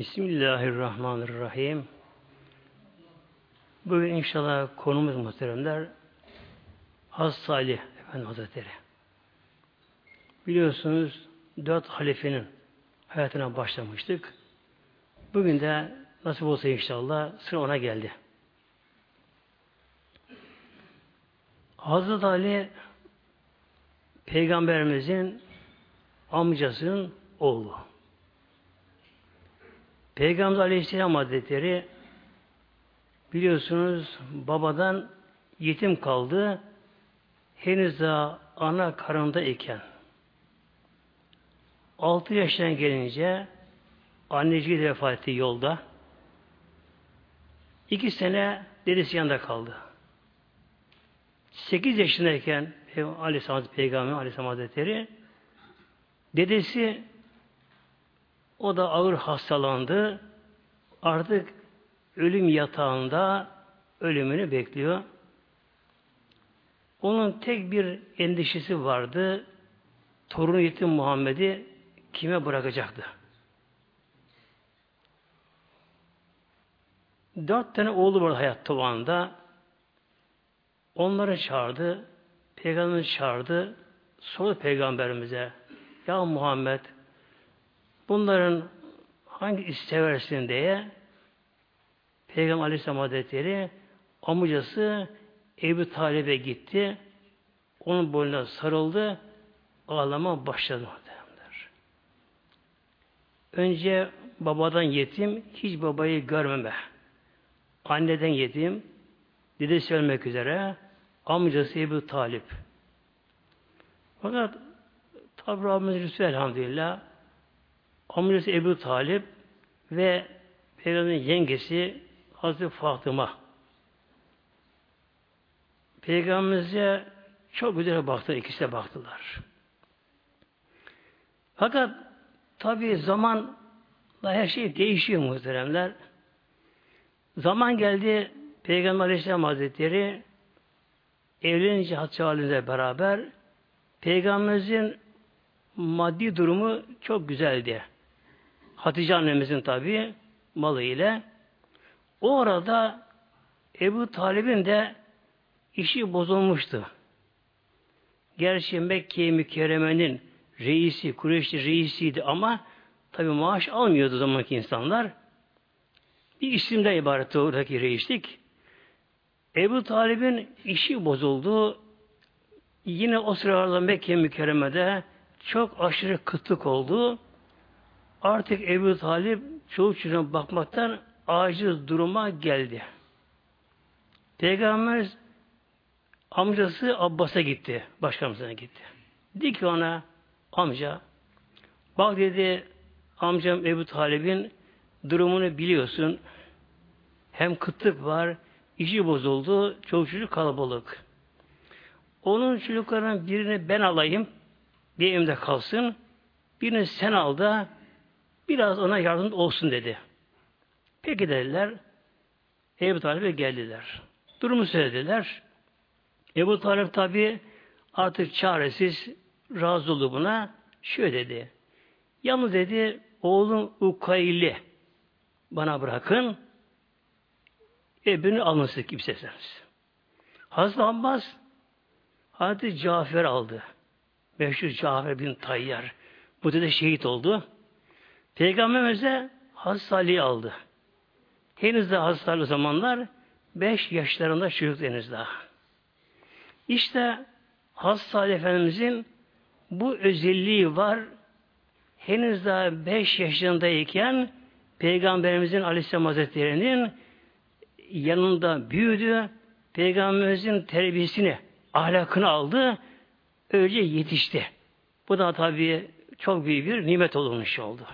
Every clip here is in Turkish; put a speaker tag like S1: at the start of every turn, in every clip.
S1: Bismillahirrahmanirrahim. Bugün inşallah konumuz muhteremler Haz Salih Efendi Hazretleri. Biliyorsunuz dört halifenin hayatına başlamıştık. Bugün de nasip olsa inşallah sıra ona geldi. Hazreti Ali Peygamberimizin amcasının oğlu. Peygamber Aleyhisselam Hazretleri biliyorsunuz babadan yetim kaldı. Henüz daha ana karında iken. Altı yaşına gelince anneciği de vefat etti yolda. İki sene dedesi yanında kaldı. Sekiz yaşındayken Aleyhisselam Peygamber Aleyhisselam Hazretleri dedesi o da ağır hastalandı. Artık ölüm yatağında ölümünü bekliyor. Onun tek bir endişesi vardı. Torunu yetim Muhammed'i kime bırakacaktı? Dört tane oğlu var hayatta o anda. Onları çağırdı. Peygamberimiz çağırdı. Sordu Peygamberimize. Ya Muhammed bunların hangi isteversin diye Peygamber Aleyhisselam Hazretleri amcası Ebu Talib'e gitti. Onun boynuna sarıldı. Ağlama başladı. Önce babadan yetim, hiç babayı görmeme. Anneden yetim, dedesi ölmek üzere, amcası Ebu Talip. Fakat tabi Rabbimiz Resulü elhamdülillah amcası Ebu Talip ve Peygamberin yengesi Hazreti Fatıma. Peygamberimize çok güzel baktı, ikisi de baktılar. Fakat tabi zamanla her şey değişiyor muhteremler. Zaman geldi Peygamber Aleyhisselam Hazretleri evlenince Hatice beraber Peygamberimizin maddi durumu çok güzeldi. Hatice annemizin tabi malı ile. O arada Ebu Talib'in de işi bozulmuştu. Gerçi Mekke-i Mükerreme'nin reisi, Kureyşli reisiydi ama tabi maaş almıyordu zamanki insanlar. Bir isimden ibaret oradaki reislik. Ebu Talib'in işi bozuldu. Yine o sıralarda Mekke mükerremede çok aşırı kıtlık oldu. Artık Ebu Talib çoğu çocuğuna bakmaktan aciz duruma geldi. Peygamber amcası Abbas'a gitti. Başkanımızına gitti. Dedi ki ona amca bak dedi amcam Ebu Talib'in durumunu biliyorsun. Hem kıtlık var, işi bozuldu, çok çocuk kalabalık. Onun çocuklarından birini ben alayım, bir evimde kalsın, birini sen al da biraz ona yardım olsun dedi. Peki dediler. Ebu Talib'e geldiler. Durumu söylediler. Ebu Talib tabi artık çaresiz razı oldu buna. Şöyle dedi. Yalnız dedi oğlum Ukayli bana bırakın. Ebrini alın siz kimsesiniz. Hazreti Abbas Hazreti Cafer aldı. Meşhur Cafer bin Tayyar. Bu da şehit oldu. Peygamberimize Hazreti Salih'i aldı. Henüz de Hazreti Salih zamanlar beş yaşlarında çocuk henüz daha. İşte Hazreti Salih Efendimizin bu özelliği var. Henüz daha beş yaşındayken Peygamberimizin Aleyhisselam Hazretleri'nin yanında büyüdü. Peygamberimizin terbiyesini, ahlakını aldı. Öylece yetişti. Bu da tabii çok büyük bir nimet olmuş oldu.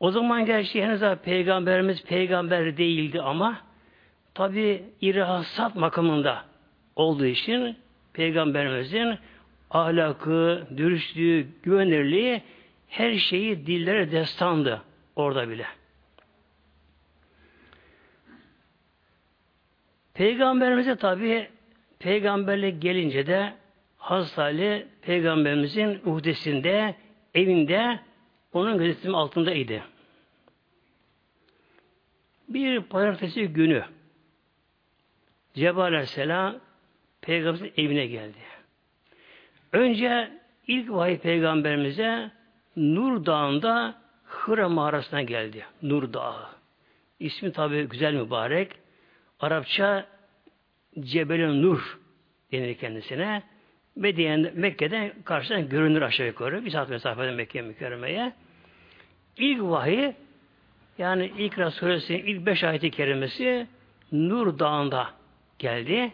S1: O zaman gerçi henüz daha peygamberimiz peygamber değildi ama tabi irahasat makamında olduğu için peygamberimizin ahlakı, dürüstlüğü, güvenirliği her şeyi dillere destandı orada bile. Peygamberimize tabi peygamberlik gelince de Hazreti Ali peygamberimizin uhdesinde, evinde onun gözetimi altında idi. Bir pazartesi günü Cebrail Aleyhisselam Peygamberimizin evine geldi. Önce ilk vahiy peygamberimize Nur Dağı'nda Hıra mağarasına geldi. Nur Dağı. İsmi tabi güzel mübarek. Arapça Cebel Nur denir kendisine. Medine'de, Mekke'de karşıdan görünür aşağı yukarı. Bir saat mesafeden Mekke mükerremeye. İlk vahiy yani İkra suresinin ilk beş ayeti kerimesi Nur Dağı'nda geldi.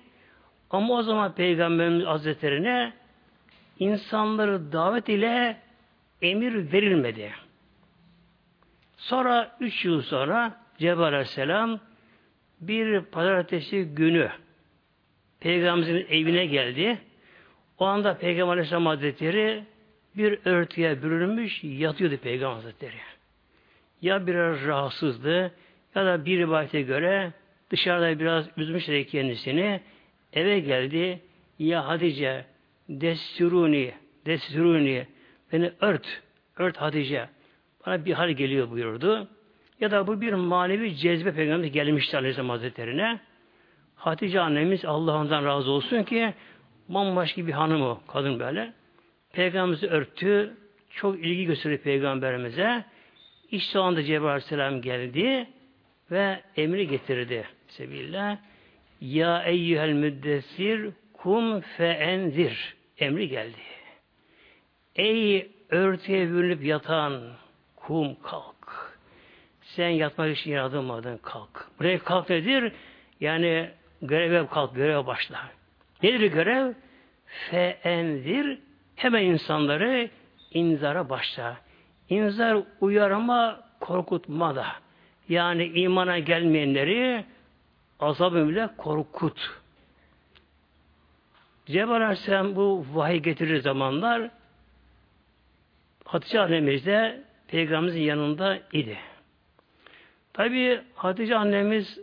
S1: Ama o zaman Peygamberimiz Hazretlerine insanları davet ile emir verilmedi. Sonra üç yıl sonra Cebrail Aleyhisselam bir pazartesi günü Peygamberimizin evine geldi. O anda Peygamber Aleyhisselam Hazretleri bir örtüye bürünmüş yatıyordu Peygamber Hazretleri. Ya biraz rahatsızdı ya da bir rivayete göre dışarıda biraz üzmüştü kendisini. Eve geldi. Ya Hatice desturuni desturuni beni ört ört Hatice bana bir hal geliyor buyurdu. Ya da bu bir manevi cezbe peygamber gelmişti Aleyhisselam Hazretleri'ne. Hatice annemiz Allah'ından razı olsun ki bambaşka bir hanım o, kadın böyle. Peygamberimizi örttü, çok ilgi gösterdi peygamberimize. İşte o anda Cebrail Aleyhisselam geldi ve emri getirdi. Sebillah. Ya eyyühel müddessir kum fe enzir. Emri geldi. Ey örtüye bürünüp yatan kum kalk. Sen yatmak için yaratılmadın kalk. Buraya kalk nedir? Yani göreve kalk, göreve başla. Nedir görev? Fe enzir hemen insanları inzara başla. İnzar uyarma, korkutma da. Yani imana gelmeyenleri azabı bile korkut. Cebrail Aleyhisselam bu vahiy getirir zamanlar Hatice annemiz de Peygamberimizin yanında idi. Tabi Hatice annemiz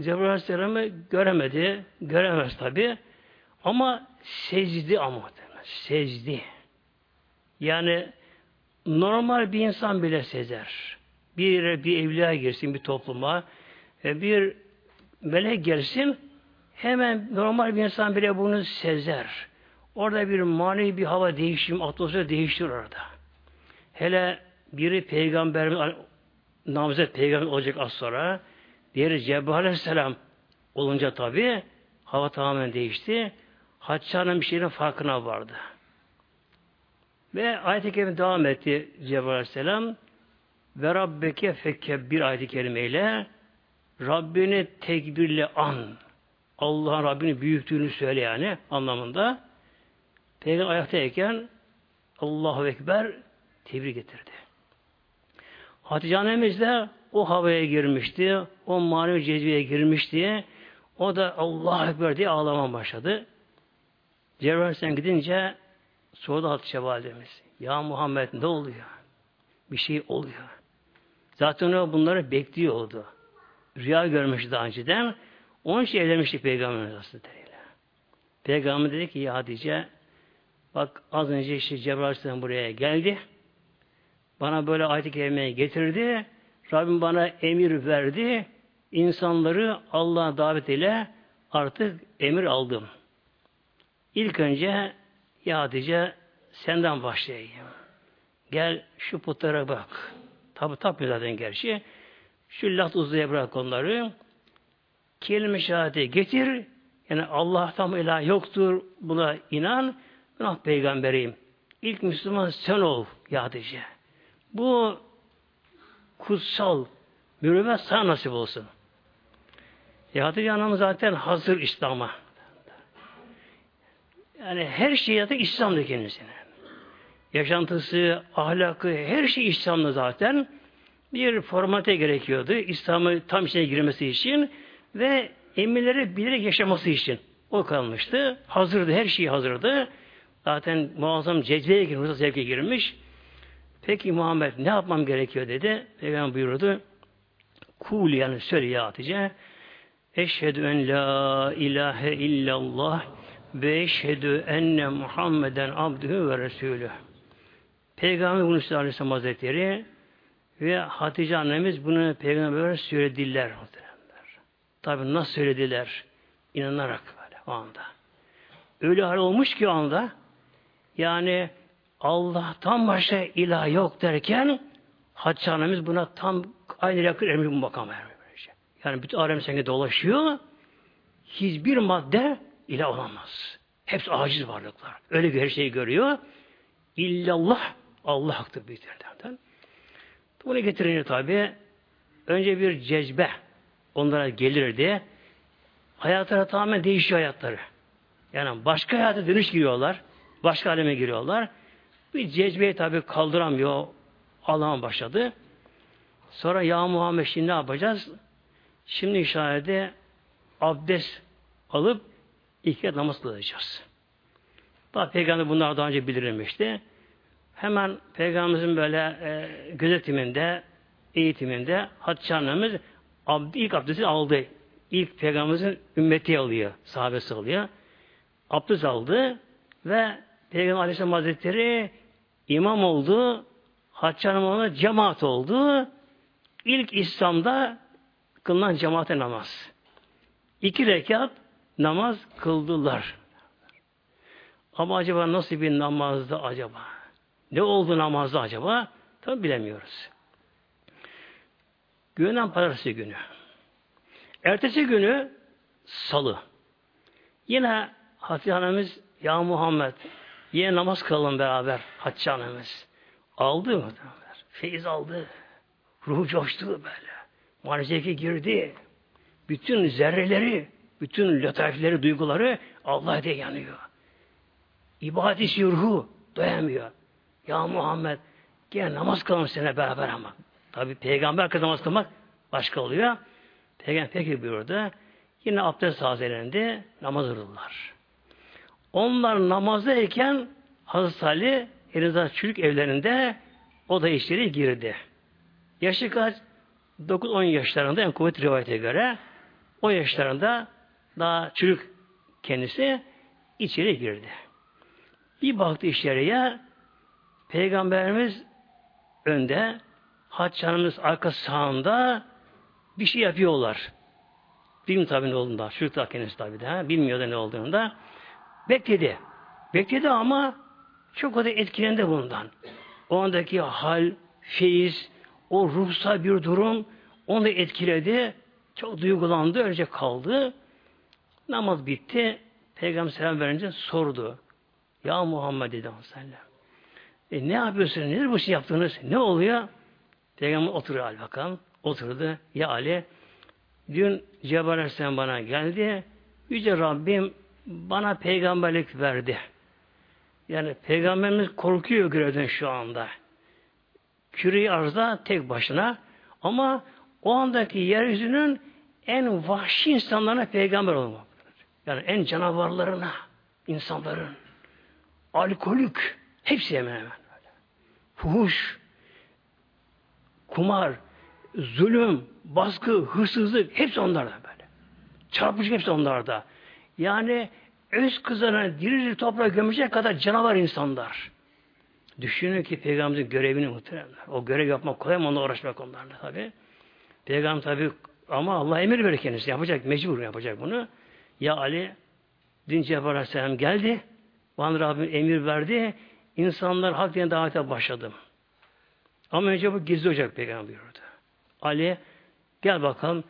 S1: Cebrail Aleyhisselam'ı göremedi. Göremez tabi. Ama secdi ama. Secdi. Yani normal bir insan bile sezer. Bir yere bir evliya girsin bir topluma ve bir melek gelsin hemen normal bir insan bile bunu sezer. Orada bir manevi bir hava değişim, atmosfer değiştir orada. Hele biri peygamberimiz namazet peygamber olacak az sonra. Diğeri Cebrail Aleyhisselam olunca tabi hava tamamen değişti. Hatice bir şeyin farkına vardı. Ve ayet-i kerime devam etti Cebrail Aleyhisselam. Ve Rabbeke fekebbir ayet-i kerimeyle Rabbini tekbirle an. Allah'ın Rabbini büyüktüğünü söyle yani anlamında. Peygamber ayaktayken Allahu Ekber tebrik getirdi. Hatice annemiz de o havaya girmişti. O manevi cezbeye girmişti. O da Allah Ekber diye ağlamaya başladı. Cebrail sen gidince sordu Hatice validemiz. Ya Muhammed ne oluyor? Bir şey oluyor. Zaten o bunları bekliyordu. Rüya görmüştü daha önceden. Onun için evlenmişti Peygamber Hazretleriyle. Peygamber dedi ki ya Hatice bak az önce işte Cebrail Aleyhisselam buraya geldi. Bana böyle ayet-i getirdi. Rabbim bana emir verdi. İnsanları Allah'a davet ile artık emir aldım. İlk önce ya Hatice senden başlayayım. Gel şu putlara bak. Tabi tabi zaten gerçi. Şu lat uzaya bırak onları. Kelime şehadeti getir. Yani Allah'tan ilah yoktur. Buna inan. Ben ah peygamberiyim. İlk Müslüman sen ol ya Hatice. Bu kutsal mürüvvet sana nasip olsun. Ya Hatice Hanım zaten hazır İslam'a. Yani her şey zaten İslam'da kendisine. Yaşantısı, ahlakı, her şey İslam'da zaten. Bir formate gerekiyordu. İslam'ı tam içine girmesi için ve emirleri bilerek yaşaması için. O kalmıştı. Hazırdı, her şey hazırdı. Zaten muazzam cezbeye girmiş, zevke girmiş. Peki Muhammed ne yapmam gerekiyor dedi. Peygamber buyurdu. Kul yani söyle ya Hatice. Eşhedü en la ilahe illallah ve eşhedü enne Muhammeden abdühü ve resulü. Peygamber bunu Aleyhisselam Hazretleri Ve Hatice annemiz bunu peygamber söylediler. Tabi nasıl söylediler? İnanarak böyle o anda. Öyle hal olmuş ki o anda yani Allah'tan başka ilah yok derken Hatice annemiz buna tam aynı yakın emri bu makam. Yani bütün alem senge dolaşıyor. Hiçbir madde ilah olamaz. Hepsi aciz varlıklar. Öyle bir her şeyi görüyor. İllallah Allah haktır büyüklerden. Bunu getirince tabi önce bir cezbe onlara gelirdi. Hayatları tamamen değişiyor hayatları. Yani başka hayata dönüş giriyorlar. Başka aleme giriyorlar. Bir cezbeyi tabi kaldıramıyor. Allah'ın başladı. Sonra ya Muhammed şimdi ne yapacağız? Şimdi işareti abdest alıp iki namaz kılacağız. Daha peygamber bunlar daha önce bildirilmişti. Hemen peygamberimizin böyle e, gözetiminde, eğitiminde Hatice annemiz abd, ilk abdesti aldı. İlk peygamberimizin ümmeti alıyor, sahabesi alıyor. Abdest aldı ve Peygamber Aleyhisselam Hazretleri imam oldu. Hatice Hanım cemaat oldu. İlk İslam'da kılınan cemaate namaz. İki rekat namaz kıldılar. Ama acaba nasıl bir namazdı acaba? Ne oldu namazda acaba? Tabi bilemiyoruz. Günden pazartesi günü. Ertesi günü salı. Yine Hatice Hanımız Ya Muhammed yine namaz kılalım beraber Hatice Hanımız. Aldı mı? Feyiz aldı. Ruhu coştu böyle. Manzeki girdi. Bütün zerreleri, bütün lataifleri, duyguları Allah diye yanıyor. İbadet ruhu doyamıyor. Ya Muhammed gel namaz kılalım seninle beraber ama. Tabi peygamber kız namaz kılmak başka oluyor. Peygamber peki buyurdu. Yine abdest tazelendi, namaz kıldılar. Onlar namazdayken Hazreti Ali Elinizden çocuk evlerinde o da işleri girdi. Yaşı kaç? 9-10 yaşlarında en kuvvetli rivayete göre o yaşlarında daha çocuk kendisi içeri girdi. Bir baktı içeriye Peygamberimiz önde Hatice arka sağında bir şey yapıyorlar. Bilmiyor tabi ne olduğunda. Çocuk da kendisi tabi de. Bilmiyor da ne olduğunda. Bekledi. Bekledi ama çok o da etkilendi bundan. O andaki hal, feyiz, o ruhsal bir durum onu da etkiledi. Çok duygulandı. Önce kaldı. Namaz bitti. Peygamber selam verince sordu. Ya Muhammed dedi sellem. E ne yapıyorsunuz? Nedir bu şey yaptığınız? Ne oluyor? Peygamber oturuyor Ali bakalım. Oturdu. Ya Ali dün Cebrail Aleyhisselam bana geldi. Yüce Rabbim bana peygamberlik verdi. Yani peygamberimiz korkuyor görevden şu anda. Küre arzda tek başına ama o andaki yeryüzünün en vahşi insanlarına peygamber olmak. Yani en canavarlarına, insanların, alkolik, hepsi hemen hemen. Fuhuş, kumar, zulüm, baskı, hırsızlık, hepsi onlarda böyle. Çarpıcı hepsi onlarda. Yani öz kızlarına diri diri toprağa gömecek kadar canavar insanlar. Düşünün ki peygamberimizin görevini muhteremler. O görev yapmak kolay mı onunla uğraşmak onlarla tabi. Peygamber tabi ama Allah emir verir kendisi. Yapacak, mecbur yapacak bunu. Ya Ali din Cebrail Aleyhisselam geldi. Bana Rabbim emir verdi. İnsanlar hak dine davete başladım. Ama önce bu gizli olacak peygamber buyurdu. Ali gel bakalım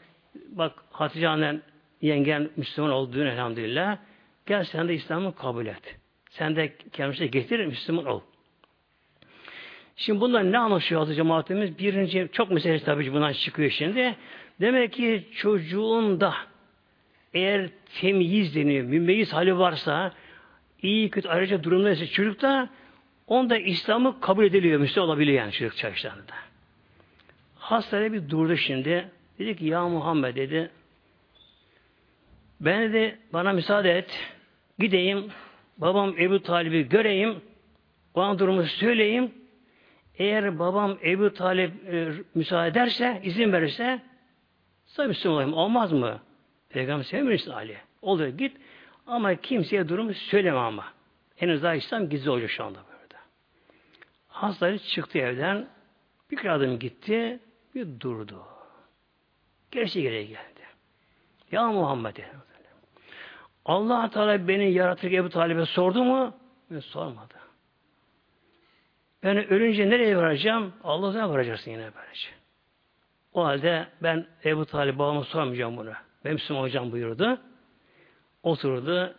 S1: bak Hatice annen yengen Müslüman olduğunu elhamdülillah. Gel sen de İslam'ı kabul et. Sen de kendisine getir Müslüman ol. Şimdi bunlar ne anlaşıyor azı cemaatimiz? Birinci, çok mesele tabii bundan çıkıyor şimdi. Demek ki çocuğun da eğer temyiz deniyor, mümmeyiz hali varsa, iyi kötü ayrıca durumda ise çocukta onda İslam'ı kabul ediliyor, Müslüman olabiliyor yani çocuk çarşılarında. Hastane bir durdu şimdi. Dedi ki ya Muhammed dedi ben de bana müsaade et. Gideyim. Babam Ebu Talib'i göreyim. Bana durumu söyleyeyim. Eğer babam Ebu Talip e, müsaade ederse, izin verirse sana Müslüman olayım. Olmaz mı? Peygamber sevmiyorsun Ali. Olur git. Ama kimseye durumu söyleme ama. Henüz daha İslam gizli olacak şu anda burada. Hastalık çıktı evden. Bir adım gitti, bir durdu. Gerisi geriye geldi. Ya Muhammed Allah Teala beni yarattık Ebu Talib'e sordu mu? Ben sormadı. Ben ölünce nereye varacağım? Allah'a varacaksın yine böylece. O halde ben Ebu Talib babama sormayacağım bunu. Ben Müslüman hocam buyurdu. Oturdu.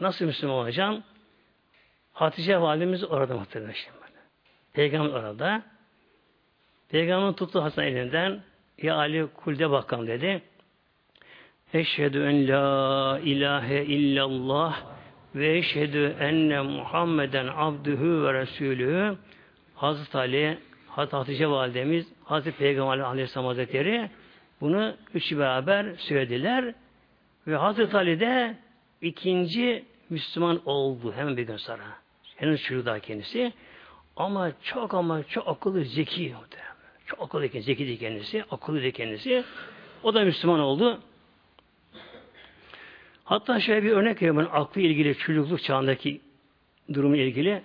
S1: Nasıl Müslüman olacağım? Hatice validemiz orada muhtemelen. Peygamber orada. Peygamber tuttu Hasan elinden. Ya Ali kulde bakalım dedi. Eşhedü en la ilahe illallah ve eşhedü enne Muhammeden abdühü ve resulühü Hazreti Ali, Hazreti Hatice validemiz, Hazreti Peygamber Aleyhisselam Hazretleri bunu üçü beraber söylediler ve Hazreti Ali de ikinci Müslüman oldu hemen bir gün sonra. Henüz çocuğu daha kendisi. Ama çok ama çok akıllı, zeki. Çok akıllı, zeki kendisi, akıllı kendisi. O da Müslüman oldu. Hatta şöyle bir örnek ben aklı ilgili çocukluk çağındaki durumu ilgili.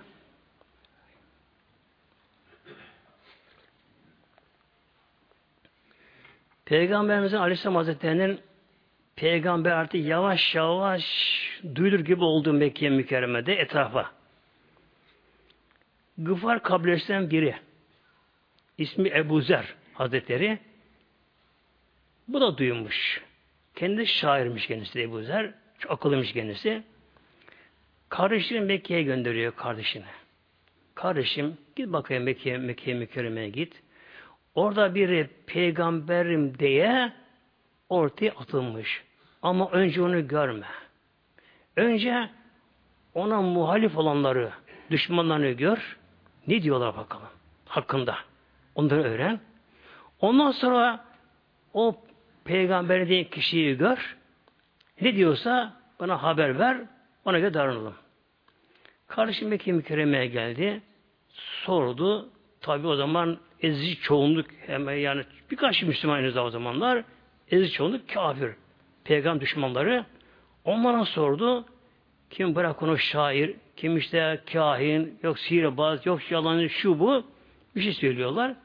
S1: Peygamberimizin Aleyhisselam Hazretleri'nin peygamber artık yavaş yavaş duyulur gibi olduğu Mekke mükerremede etrafa. Gıfar kabilesinden biri. ismi Ebu Zer Hazretleri. Bu da duymuş. Kendi şairmiş kendisi Ebu Zer. Çok akıllıymış kendisi. Kardeşini Mekke'ye gönderiyor kardeşini. Kardeşim git bakayım Mekke'ye Mekke mükerremeye git. Orada biri peygamberim diye ortaya atılmış. Ama önce onu görme. Önce ona muhalif olanları, düşmanlarını gör. Ne diyorlar bakalım hakkında. Onları öğren. Ondan sonra o peygamber diye kişiyi gör. Ne diyorsa bana haber ver. Ona göre davranalım. Kardeşim Mekke mükerremeye geldi. Sordu. Tabi o zaman ezici çoğunluk hemen yani birkaç Müslüman o zamanlar ezici çoğunluk kafir. Peygamber düşmanları onlara sordu. Kim bırak onu şair, kim işte kahin, yok sihirbaz, yok yalanı şu bu bir şey söylüyorlar.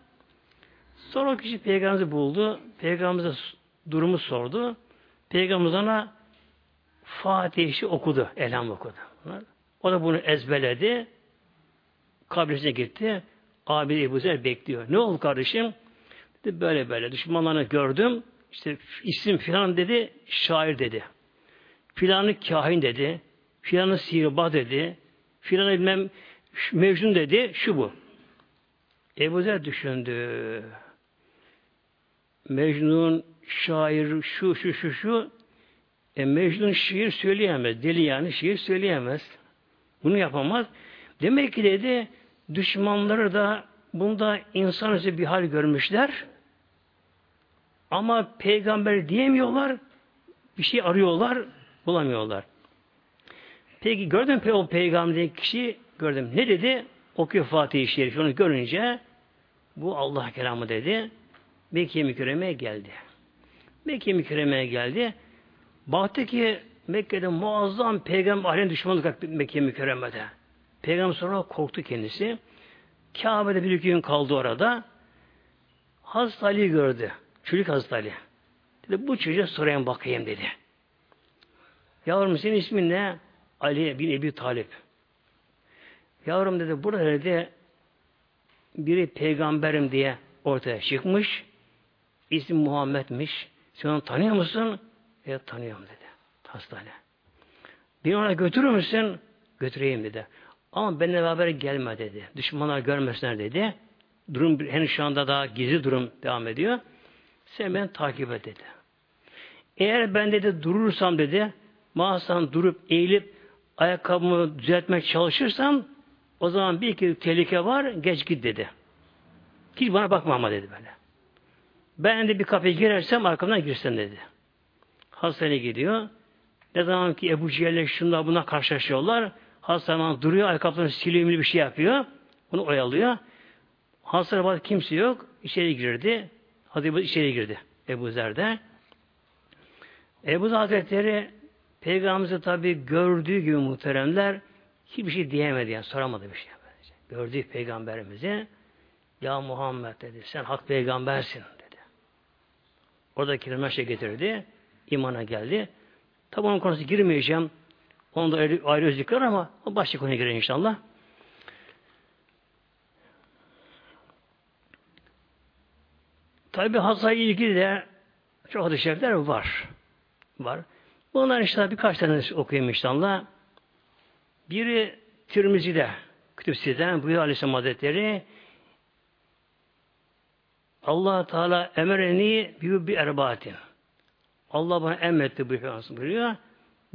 S1: Sonra o kişi peygamberimizi buldu. Peygamberimize durumu sordu. Peygamberimiz ona Fatih'i okudu. Elham okudu. O da bunu ezberledi. Kabrisine gitti. Abi Ebu Zer bekliyor. Ne oldu kardeşim? Dedi böyle böyle. Düşmanlarını gördüm. İşte isim filan dedi. Şair dedi. Filanı kahin dedi. Filanı sihirbaz dedi. Filanı bilmem Mecnun dedi. Şu bu. Ebu Zer düşündü. Mecnun, şair, şu, şu, şu, şu. E Mecnun şiir söyleyemez. Deli yani şiir söyleyemez. Bunu yapamaz. Demek ki dedi düşmanları da bunda insan bir hal görmüşler. Ama peygamber diyemiyorlar. Bir şey arıyorlar, bulamıyorlar. Peki gördün mü o peygamber kişi gördüm. Ne dedi? Okuyor Fatih-i Şerif. Onu görünce bu Allah kelamı dedi. Mekke mükerremeye geldi. Mekke mükerremeye geldi. Baktı ki Mekke'de muazzam peygamber alem düşmanlık Mekke mükerremede. Peygamber sonra korktu kendisi. Kabe'de bir iki gün kaldı orada. Hazreti Ali gördü. Çocuk Hazreti Ali. Dedi, bu çocuğa sorayım bakayım dedi. Yavrum senin ismin ne? Ali bin Ebi Talip. Yavrum dedi burada dedi biri peygamberim diye ortaya çıkmış. İsmi Muhammed'miş. Sen onu tanıyor musun? Evet tanıyorum dedi. Hastane. Bir ona götürür müsün? Götüreyim dedi. Ama benimle beraber gelme dedi. Düşmanlar görmesinler dedi. Durum henüz şu anda daha gizli durum devam ediyor. Sen beni takip et dedi. Eğer ben dedi durursam dedi mağazan durup eğilip ayakkabımı düzeltmek çalışırsam o zaman bir iki tehlike var geç git dedi. Hiç bana bakma ama dedi böyle. Ben de bir kapıya girersem arkamdan girsen dedi. Hastaneye gidiyor. Ne zaman ki Ebu Cehil'le şunlar buna karşılaşıyorlar. Hastane duruyor, ayakkabılarını siliyor, bir şey yapıyor. Bunu oyalıyor. Hastane bazı kimse yok. İçeri girdi. Hadi içeri girdi. Ebu Zer'de. Ebu Zer Hazretleri Peygamberimizi tabi gördüğü gibi muhteremler hiçbir şey diyemedi yani soramadı bir şey. Gördüğü peygamberimizi Ya Muhammed dedi. Sen hak peygambersin dedi. Orada kelimeler şey getirdi. imana geldi. Tabi onun konusu girmeyeceğim. Onu da ayrı, ayrı özlükler ama başka konuya girer inşallah. Tabi hasta ilgili de çok hadis şerifler var. Var. Bunlar inşallah birkaç tane okuyayım inşallah. Biri Tirmizi'de, Kütüpsi'den buyuruyor Aleyhisselam Hazretleri allah Teala emereni bir erbaatin. Allah bana emretti buyuruyor.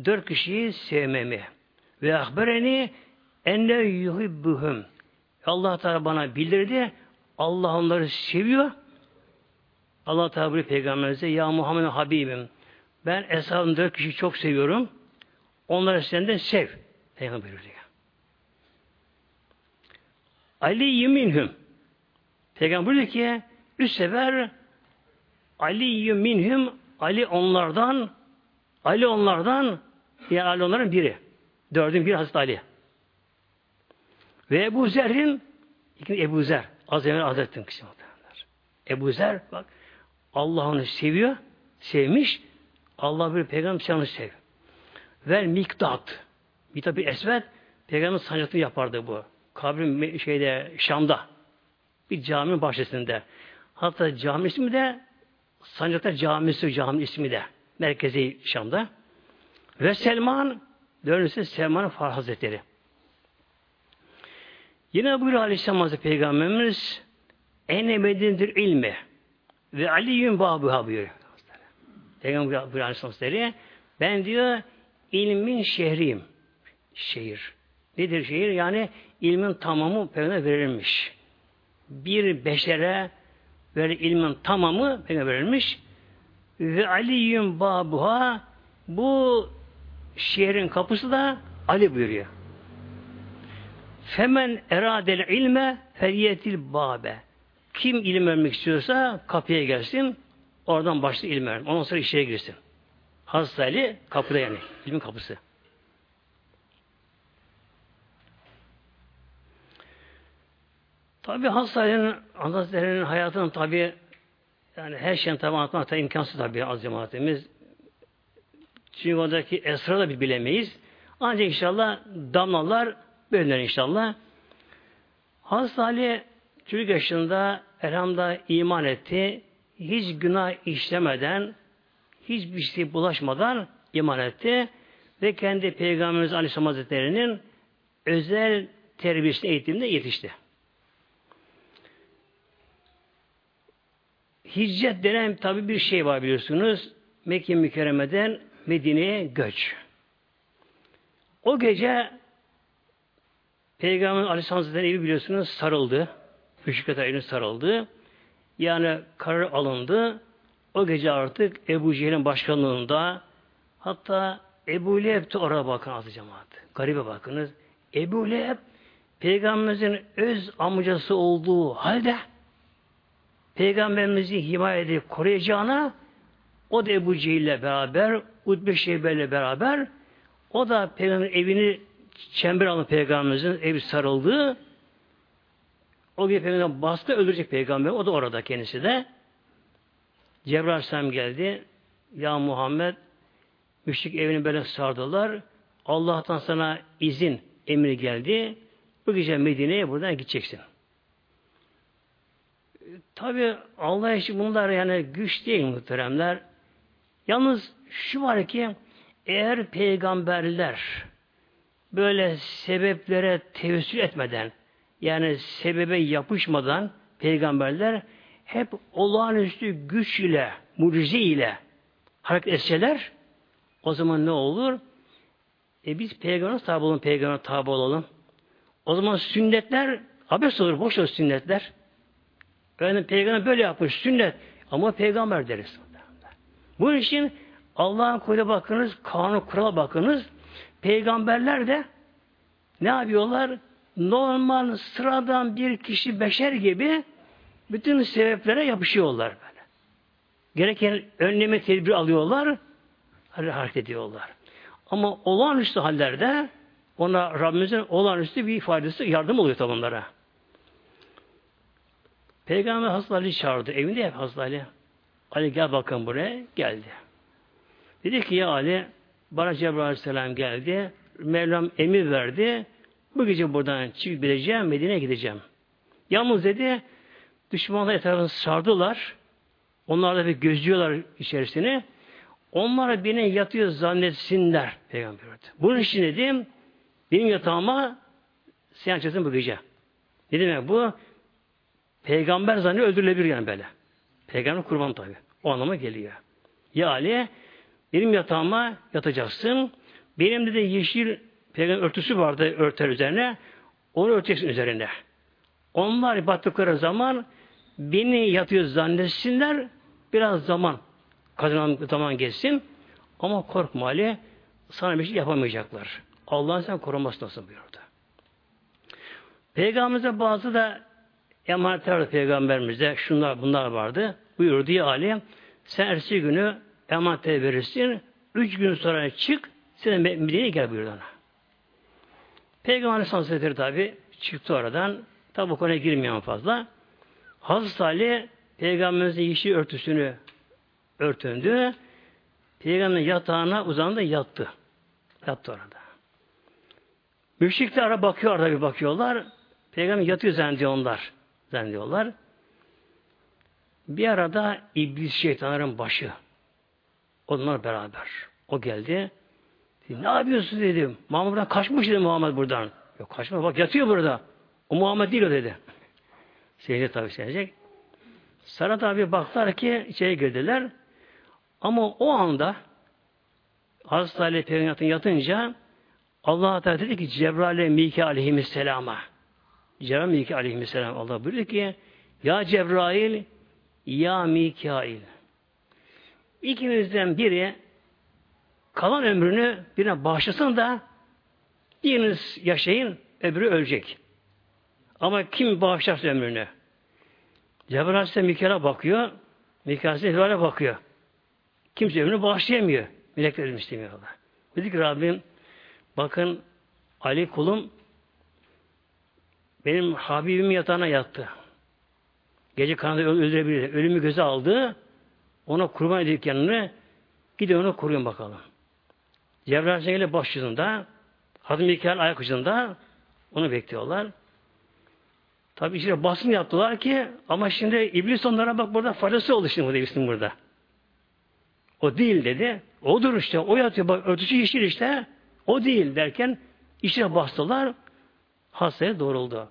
S1: Dört kişiyi sevmemi. Ve ahbereni enne yuhibbuhum. Allah Teala bana bildirdi. Allah onları seviyor. Allah Teala bir peygamberimize ya Muhammed Habibim ben eshabım dört kişi çok seviyorum. Onları senden sev. Peygamber buyuruyor. Ali yeminhüm. Peygamber buyuruyor ki üç sefer Ali minhum Ali onlardan Ali onlardan yani Ali onların biri. Dördün biri Hazreti Ali. Ve Ebu Zer'in ikinci Ebu Zer. Az evvel Hazretleri kişi Ebu Zer bak Allah onu seviyor. Sevmiş. Allah bir peygamber onu seviyor. Ve miktat. Bir tabi esvet peygamber sancakını yapardı bu. Kabrin şeyde Şam'da. Bir caminin bahçesinde. Hatta cami ismi de Sancakta Camisi cami ismi de. Merkezi Şam'da. Ve Selman dönüşü Selman Far Hazretleri. Yine buyuruyor Aleyhisselam Hazretleri Peygamberimiz en emedindir ilmi ve aliyyün babuha buyuruyor. Peygamber buyuruyor Aleyhisselam Hazretleri ben diyor ilmin şehriyim. Şehir. Nedir şehir? Yani ilmin tamamı peygamber verilmiş. Bir beşere böyle ilmin tamamı peygamber verilmiş. Ve aliyyün babuha bu şehrin kapısı da Ali buyuruyor. Femen eradel ilme feriyetil babe. Kim ilim vermek istiyorsa kapıya gelsin. Oradan başlı ilim verin. Ondan sonra işe girsin. Hazreti Ali kapıda yani. ilmin kapısı. Tabi Hazretleri'nin, Hazretleri'nin hayatının tabi yani her şeyin tabi anlatmak tabi imkansız tabi az cemaatimiz. Çünkü oradaki esra da bir bilemeyiz. Ancak inşallah damlalar bölünür inşallah. Hazreti Ali çocuk yaşında elhamda iman etti. Hiç günah işlemeden, hiçbir şey bulaşmadan iman etti. Ve kendi Peygamberimiz Aleyhisselam Hazretleri'nin özel terbiyesine eğitimde yetişti. Hicret denen tabi bir şey var biliyorsunuz. Mekke mükerremeden Medine'ye göç. O gece Peygamber Aleyhisselam Hazretleri evi biliyorsunuz sarıldı. Kadar evine sarıldı. Yani karar alındı. O gece artık Ebu Cehil'in başkanlığında hatta Ebu Leheb de oraya bakın azı cemaat. Garibe bakınız. Ebu Leheb Peygamberimizin öz amcası olduğu halde Peygamberimizi himaye edip koruyacağına o da Ebu Cehil'le beraber, Utbe Şeybe'yle beraber o da Peygamberin evini çember alan Peygamberimizin evi sarıldı. O bir peygamber bastı öldürecek peygamber. O da orada kendisi de. Cebrail Aleyhisselam geldi. Ya Muhammed müşrik evini böyle sardılar. Allah'tan sana izin emri geldi. Bu gece Medine'ye buradan gideceksin. Tabi Allah için bunlar yani güç değil muhteremler. Yalnız şu var ki eğer peygamberler böyle sebeplere tevessül etmeden yani sebebe yapışmadan peygamberler hep olağanüstü güç ile, mucize ile hareket etseler o zaman ne olur? E biz peygamber tabi olalım, peygamber tabi olalım. O zaman sünnetler abes olur, boş olur sünnetler. Yani peygamber böyle yapmış sünnet ama peygamber deriz. Bu için Allah'ın kuyruğuna bakınız, kanun kurala bakınız. Peygamberler de ne yapıyorlar? Normal sıradan bir kişi beşer gibi bütün sebeplere yapışıyorlar böyle. Gereken önleme tedbir alıyorlar, hareket ediyorlar. Ama olağanüstü hallerde ona Rabbimizin olağanüstü bir ifadesi yardım oluyor tabi onlara. Peygamber Hazreti Ali çağırdı. Evinde hep Hazreti Ali. Ali gel bakın buraya. Geldi. Dedi ki ya Ali bana Cebrail Aleyhisselam geldi. Mevlam emir verdi. Bu gece buradan çıkıp gideceğim. Medine'ye gideceğim. Yalnız dedi düşmanlar etrafını sardılar. Onlar da bir gözlüyorlar içerisine. Onlara beni yatıyor zannetsinler. Peygamber. Bunun için dedim benim yatağıma sen yatacaksın bu gece. Ne demek bu? Peygamber zannediyor öldürülebilir yani böyle. Peygamber kurban tabi. O anlama geliyor. Ya Ali benim yatağıma yatacaksın. Benim de yeşil peygamber örtüsü vardı örter üzerine. Onu örteceksin üzerine. Onlar battıkları zaman beni yatıyor zannetsinler. Biraz zaman kazanan zaman geçsin. Ama korkma Ali. Sana bir şey yapamayacaklar. Allah'ın sen koruması nasıl buyurdu. Peygamberimize bazı da emanetler vardı peygamberimize. Şunlar bunlar vardı. Buyurdu ya Ali sen ertesi günü emanete verirsin. Üç gün sonra çık sen Medine'ye gel buyurdu ona. Peygamber Aleyhisselatü tabi çıktı oradan. Tabi bu konuya girmiyorum fazla. Hazreti Ali Peygamberimizin yeşil örtüsünü örtündü. Peygamberin yatağına uzandı yattı. Yattı orada. Müşrikler bakıyor orada bir bakıyorlar. Peygamber yatıyor zannediyorlar. Zannediyorlar. Bir arada iblis şeytanların başı. Onlar beraber. O geldi. Ne yapıyorsun dedim. Muhammed buradan kaçmış dedi Muhammed buradan. Yok kaçma bak yatıyor burada. O Muhammed değil o dedi. Seyirci tabi seyredecek. Sana tabi baktılar ki içeri girdiler. Ama o anda Hazreti Ali Peygamber yatınca Allah Teala dedi ki Cebrail'e Mika aleyhisselama Cebrail Mika aleyhisselam Allah buyuruyor ki Ya Cebrail Ya Mikail İkimizden biri kalan ömrünü birine bağışlasın da biriniz yaşayın öbürü ölecek. Ama kim bağışlarsa ömrünü? Cebrail Aleyhisselam Mikail'e bakıyor. Mikail Aleyhisselam'a bakıyor. Kimse ömrünü bağışlayamıyor. Melekler istemiyorlar. Dedi ki Rabbim bakın Ali kulum benim Habibim yatağına yattı. Gece kanında öldürebilir. Ölümü göze aldı. Ona kurban edip yanını gidin onu koruyun bakalım. Cebrail Aleyhisselam baş yüzünde Hazreti Mikail ayak ucunda onu bekliyorlar. Tabi işte basın yaptılar ki ama şimdi iblis onlara bak burada faydası oldu şimdi burada iblisin burada. O değil dedi. Odur işte. O yatıyor. Bak örtüsü yeşil işte. O değil derken işte bastılar. Hastaya doğruldu.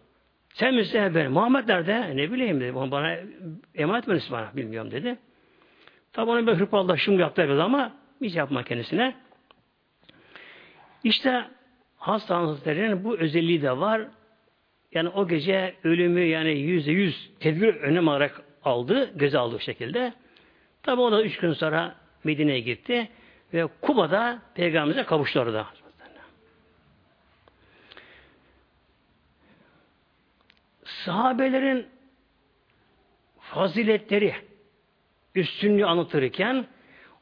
S1: Sen misin ben? Muhammed nerede? Ne bileyim dedi. Bana emanet mi bana? Bilmiyorum dedi. Tabi onu bir hırpalda şum yaptı biraz ama hiç yapma kendisine. İşte hasta Hazretleri'nin bu özelliği de var. Yani o gece ölümü yani yüzde yüz tedbir önem olarak aldı, göze aldı şekilde. Tabi o da üç gün sonra Medine'ye gitti ve Kuba'da peygamberimize kavuştu orada. Sahabelerin faziletleri üstünlüğü anlatırken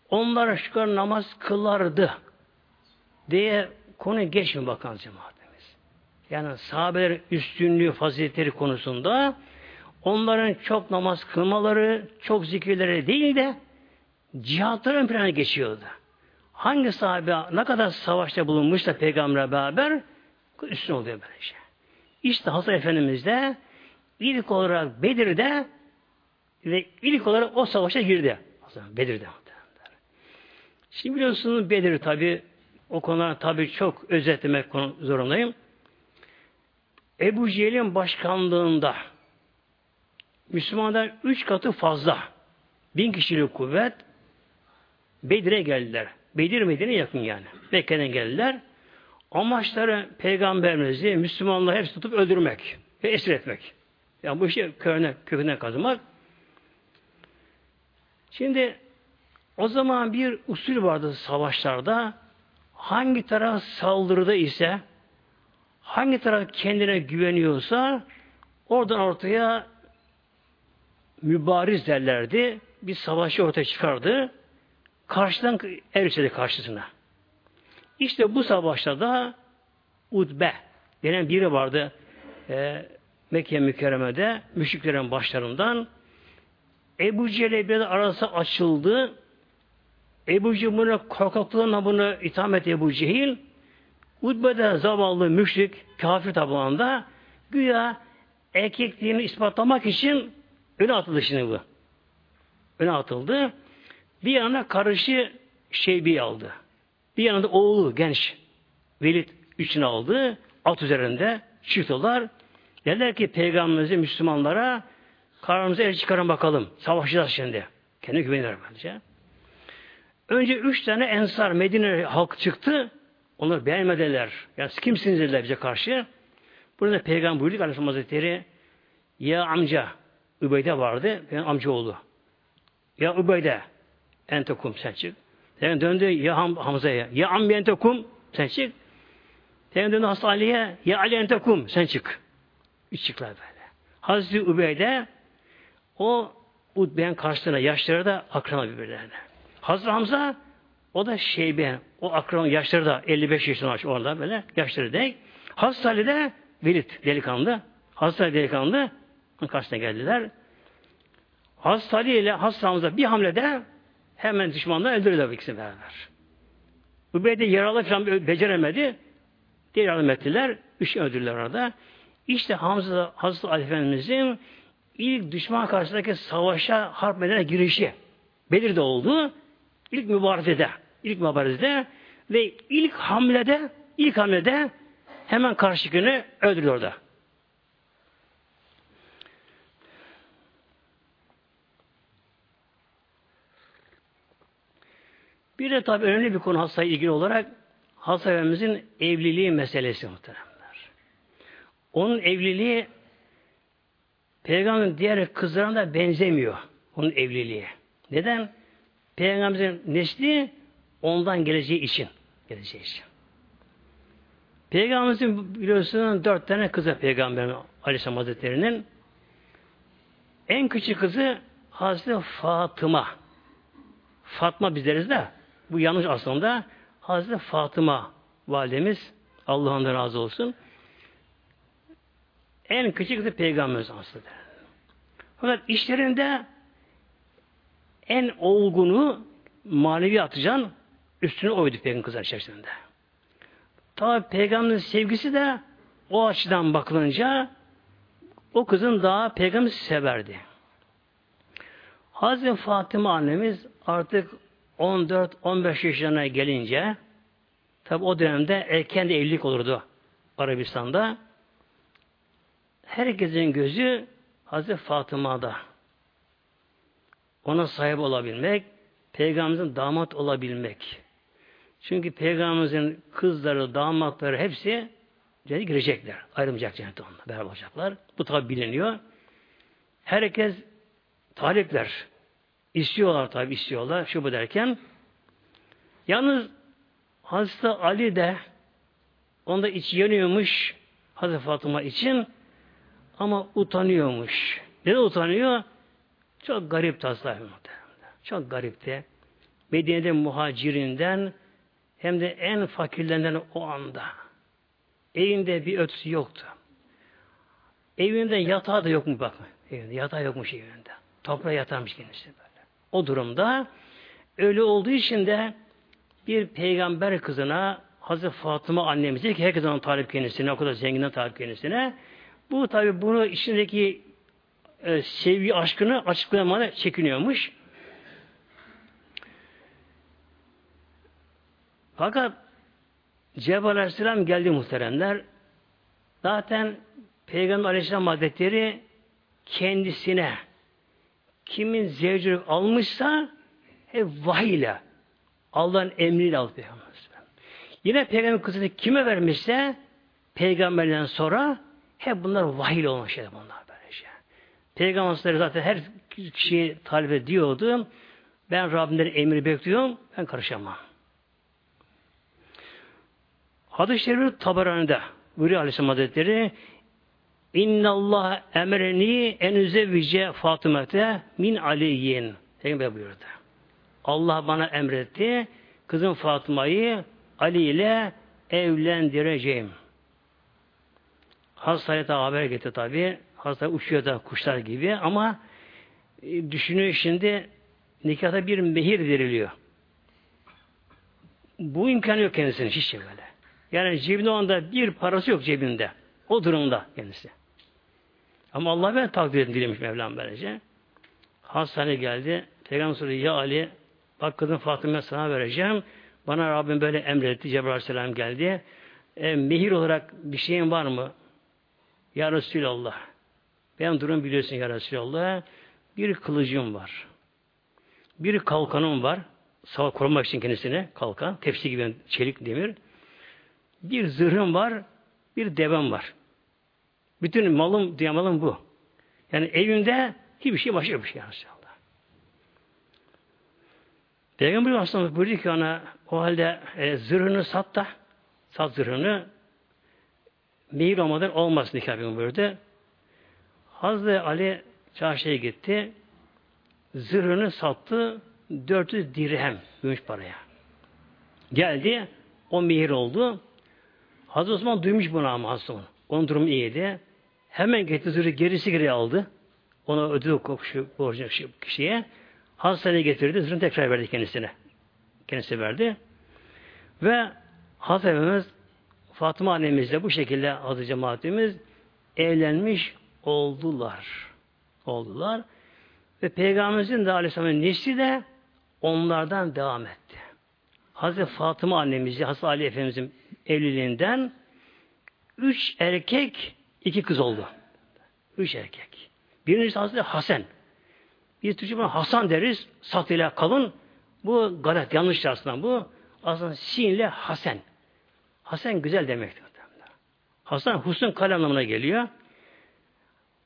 S1: onlara şu kadar namaz kılardı diye konu geçmiyor bakan cemaatimiz. Yani sahabeler üstünlüğü, faziletleri konusunda onların çok namaz kılmaları, çok zikirleri değil de cihatlar ön plana geçiyordu. Hangi sahabe ne kadar savaşta bulunmuş da peygamberle beraber üstün oluyor böyle şey. İşte Hasan Efendimiz de ilk olarak Bedir'de ve ilk olarak o savaşa girdi. Bedir'de. Şimdi biliyorsunuz Bedir tabi o konular tabi çok özetlemek zorundayım. Ebu Cehil'in başkanlığında Müslümanlar üç katı fazla bin kişilik kuvvet Bedir'e geldiler. Bedir Medine'ye yakın yani. Mekke'den geldiler. Amaçları peygamberimizi, Müslümanları hepsi tutup öldürmek ve esir etmek. Yani bu işi köküne, köküne kazımak. Şimdi o zaman bir usul vardı savaşlarda. Hangi taraf saldırıda ise hangi taraf kendine güveniyorsa oradan ortaya mübariz derlerdi. Bir savaşı ortaya çıkardı. Karşıdan erişedi karşısına. İşte bu savaşta da Utbe denen biri vardı. Ee, Mekke mükerremede müşriklerin başlarından Ebu Cehil'e arası açıldı. Ebu Cehil bunu korkaklığına bunu itham etti Ebu Cehil. Utbe'de zavallı müşrik, kafir tabağında güya erkekliğini ispatlamak için öne atıldı şimdi bu. Öne atıldı. Bir yana karışı Şeybi aldı. Bir yanında oğlu genç Velid üçünü aldı. At üzerinde çıktılar. Dediler ki peygamberimize Müslümanlara kararımıza el çıkarın bakalım. Savaşacağız şimdi. Kendi güvenir bence. Önce üç tane ensar Medine halk çıktı. Onlar beğenmediler. Ya siz kimsiniz dediler bize karşı. Burada Peygamber buyurdu Aleyhisselam Hazretleri ya amca Übeyde vardı. Benim amcaoğlu. Ya Übeyde entekum sen çık. Peygamber döndü ya Ham Hamza'ya. Ya ambi entekum sen çık. Peygamber döndü Hazreti Ali'ye. Ya Ali entekum sen çık. Üç çıklar böyle. Hazreti Übeyde o Utbe'nin karşısına yaşları da akrama birbirlerine. Hazreti Hamza o da Şeybe. O akran yaşları da 55 yaşında orada böyle. Yaşları denk. Hazreti Ali de Velid delikanlı. Hazreti Ali delikanlı. Karşısına geldiler. Hazreti Ali ile Hazreti Hamza bir hamlede hemen düşmanları öldürdüler ikisini beraber. Übeyde yaralı falan beceremedi. Diğer yardım ettiler. Üç öldürdüler orada. İşte Hamza Hazreti Ali Efendimiz'in ilk düşman karşısındaki savaşa harp meydana girişi Belir'de oldu. İlk mübarizede, ilk mübarizede ve ilk hamlede, ilk hamlede hemen karşıkını öldürdü orada. Bir de tabi önemli bir konu hastaya ilgili olarak hasta evliliği meselesi muhteremler. Onun evliliği Peygamberin diğer kızlarına da benzemiyor. Onun evliliği. Neden? Peygamberimizin nesli ondan geleceği için. Geleceği için. Peygamberimizin biliyorsunuz dört tane kızı Peygamberin Aleyhisselam Hazretleri'nin en küçük kızı Hazreti Fatıma. Fatma biz deriz de bu yanlış aslında. Hazreti Fatıma validemiz Allah'ın razı olsun. En küçük kızı Peygamberimiz aslında. Fakat işlerinde en olgunu manevi atacan üstüne oydu peygamber kızlar içerisinde. Tabi peygamberin sevgisi de o açıdan bakılınca o kızın daha peygamberi severdi. Hazreti Fatıma annemiz artık 14-15 yaşlarına gelince tabi o dönemde erken de evlilik olurdu Arabistan'da. Herkesin gözü Hazreti Fatıma'da. Ona sahip olabilmek, Peygamberimizin damat olabilmek. Çünkü Peygamberimizin kızları, damatları hepsi cennete girecekler. Ayrılmayacak cennete onunla beraber olacaklar. Bu tabi biliniyor. Herkes talipler. İstiyorlar tabi istiyorlar. Şu bu derken yalnız Hazreti Ali de onda iç yanıyormuş Hazreti Fatıma için ama utanıyormuş. Neden utanıyor? Çok garip tasavvuf. Çok garipti. Medine'de muhacirinden hem de en fakirlerinden o anda. Evinde bir ötüsü yoktu. Evinde yatağı da yok mu bakma. Evinde yatağı yokmuş evinde. Toprağa yatarmış kendisi böyle. O durumda öyle olduğu için de bir peygamber kızına Hazreti Fatıma annemize ki herkes onun talip kendisine, o kadar zenginden talip kendisine. Bu tabi bunu içindeki e, sevgi aşkını açıklamaya çekiniyormuş. Fakat Cebrail Aleyhisselam geldi muhteremler. Zaten Peygamber Aleyhisselam Hazretleri kendisine kimin zevcilik almışsa hep vahiy ile Allah'ın emriyle aldı Peygamber Yine Peygamber kızını kime vermişse peygamberden sonra hep bunlar vahiy olan şeyler bunlar böyle şey. Peygamber zaten her kişiye talep ediyordu. Ben Rabbimden emri bekliyorum. Ben karışamam. Hadis-i Şerif Tabarani'de buyuruyor Aleyhisselam Hazretleri İnna Allah emreni en üzevvice Fatımete min Aliyin. Peygamber buyurdu. Allah bana emretti. Kızım Fatıma'yı Ali ile evlendireceğim. Hazreti haber getirdi tabi. Hazreti uçuyor da kuşlar gibi ama e, düşünüyor şimdi nikahta bir mehir veriliyor. Bu imkanı yok kendisine hiç şey böyle. Yani cebinde onda bir parası yok cebinde. O durumda kendisi. Ama Allah ben takdir edin dilemiş Mevlam böylece. Hastane geldi. Peygamber soruyor ya Ali bak kızım Fatıma sana vereceğim. Bana Rabbim böyle emretti. Cebrail Aleyhisselam geldi. E, mehir olarak bir şeyin var mı? Ya Resulallah. Ben durum biliyorsun ya Resulallah. Bir kılıcım var. Bir kalkanım var. Sağ korumak için kendisine kalkan. Tepsi gibi çelik demir. Bir zırhım var. Bir devem var. Bütün malım, diye malım bu. Yani evimde hiçbir şey başka bir şey inşallah. Peygamber Aleyhisselam buyurdu ki ona o halde e, zırhını sat da sat zırhını meyil olmadan olmaz nikah buyurdu. Hazreti Ali çarşıya gitti. Zırhını sattı. 400 dirhem gümüş paraya. Geldi. O mehir oldu. Hazreti Osman duymuş bunu ama Hazreti Osman. Onun durumu iyiydi. Hemen getirdi zırhı gerisi geri aldı. Ona ödedi şu borcu kişiye. Hastaneye getirdi. Zırhını tekrar verdi kendisine. Kendisi verdi. Ve Hazreti Efendimiz Fatıma annemizle bu şekilde adı cemaatimiz evlenmiş oldular. Oldular. Ve Peygamberimizin de Aleyhisselam'ın nesli de onlardan devam etti. Hazreti Fatıma annemizi, Hazreti Ali Efendimizin evliliğinden üç erkek, iki kız oldu. Üç erkek. Birincisi Hazreti Hasan. Biz Türkçe Hasan deriz. Sat ile kalın. Bu galet, yanlış aslında bu. Aslında sin ile Hasan. Hasan güzel demektir. Hasan husn kale anlamına geliyor.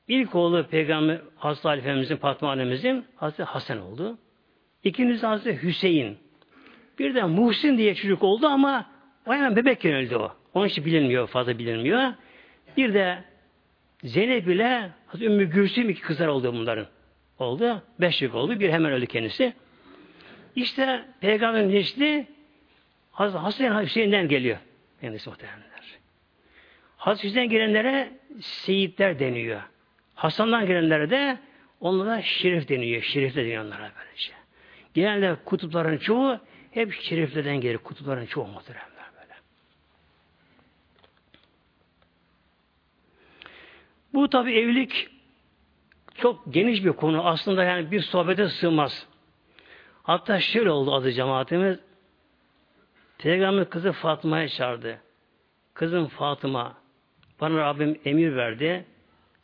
S1: İlk oğlu Peygamber Hazreti Ali Fatma annemizin Hazreti Hasan oldu. İkincisi Hazreti Hüseyin. Bir de Muhsin diye çocuk oldu ama o hemen bebekken öldü o. Onun için bilinmiyor, fazla bilinmiyor. Bir de Zeynep ile Hazreti Ümmü Gülsüm iki kızlar oldu bunların. Oldu. Beş çocuk oldu. Bir hemen öldü kendisi. İşte Peygamberin nesli Hazreti Hasan Hüseyin'den geliyor. Kendisi muhtemelenler. Hazreti gelenlere seyitler deniyor. Hasan'dan gelenlere de onlara şerif deniyor. Şerif de deniyor onlara böylece. Genelde kutupların çoğu hep şeriflerden gelir. Kutupların çoğu muhteremler böyle. Bu tabi evlilik çok geniş bir konu. Aslında yani bir sohbete sığmaz. Hatta şöyle oldu adı cemaatimiz. Peygamber kızı Fatıma'ya çağırdı. Kızım Fatıma bana Rabbim emir verdi.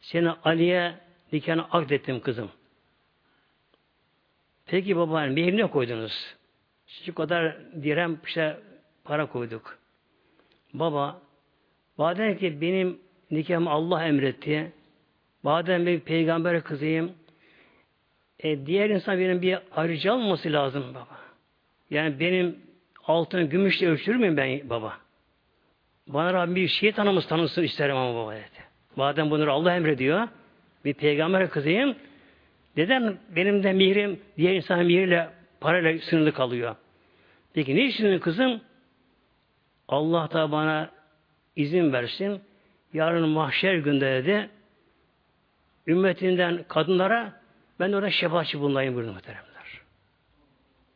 S1: Seni Ali'ye nikahını akdettim kızım. Peki baba mehir ne koydunuz? Şu kadar dirhem işte para koyduk. Baba madem ki benim nikahımı Allah emretti. Madem ben peygamber kızıyım. E, diğer insan benim bir ayrıca olması lazım baba. Yani benim altın gümüşle ölçülür müyüm ben baba? Bana Rabbim bir şey tanımız tanısın isterim ama baba dedi. Madem bunları Allah emrediyor, bir peygamber kızıyım, neden benim de mihrim diğer insanın mihriyle parayla sınırlı kalıyor? Peki ne için kızım? Allah da bana izin versin. Yarın mahşer günde dedi ümmetinden kadınlara ben orada şefaatçi bulunayım buyurdu muhteremler.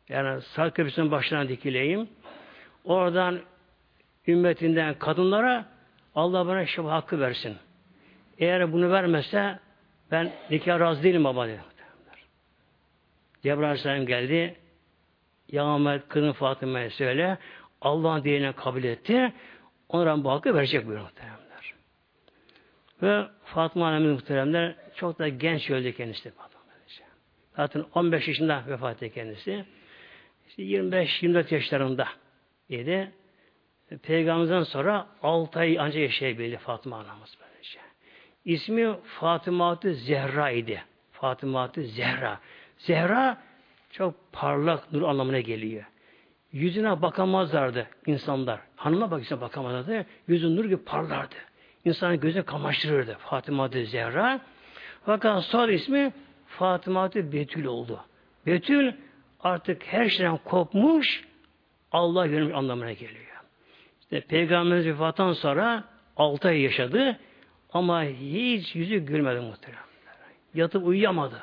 S1: Yani sağ köprüsünün başına dikileyim. Oradan ümmetinden kadınlara Allah bana şefaat hakkı versin. Eğer bunu vermezse ben nikah razı değilim baba dedi. Cebrail Aleyhisselam geldi. Ya Ahmet kızın Fatıma'ya söyle. Allah'ın dinine kabul etti. Onlara bu hakkı verecek buyuruyor muhteremler. Ve Fatıma annemiz muhteremler çok da genç öldü kendisi. Zaten 15 yaşında vefat etti kendisi. İşte 25-24 yaşlarında idi. Peygamberimizden sonra 6 ay ancak yaşayabildi Fatıma anamız böylece. İsmi Fatıma-tı Zehra idi. Fatıma-tı Zehra. Zehra çok parlak nur anlamına geliyor. Yüzüne bakamazlardı insanlar. Hanıma bakışına bakamazlardı. Yüzü nur gibi parlardı. İnsanın gözüne kamaştırırdı. Fatıma-tı Zehra. Fakat sonra ismi Fatıma-tı Betül oldu. Betül artık her şeyden kopmuş Allah yönümüş anlamına geliyor. İşte Peygamberimiz vefattan sonra 6 ay yaşadı. Ama hiç yüzü gülmedi muhtemelen. Yatıp uyuyamadı.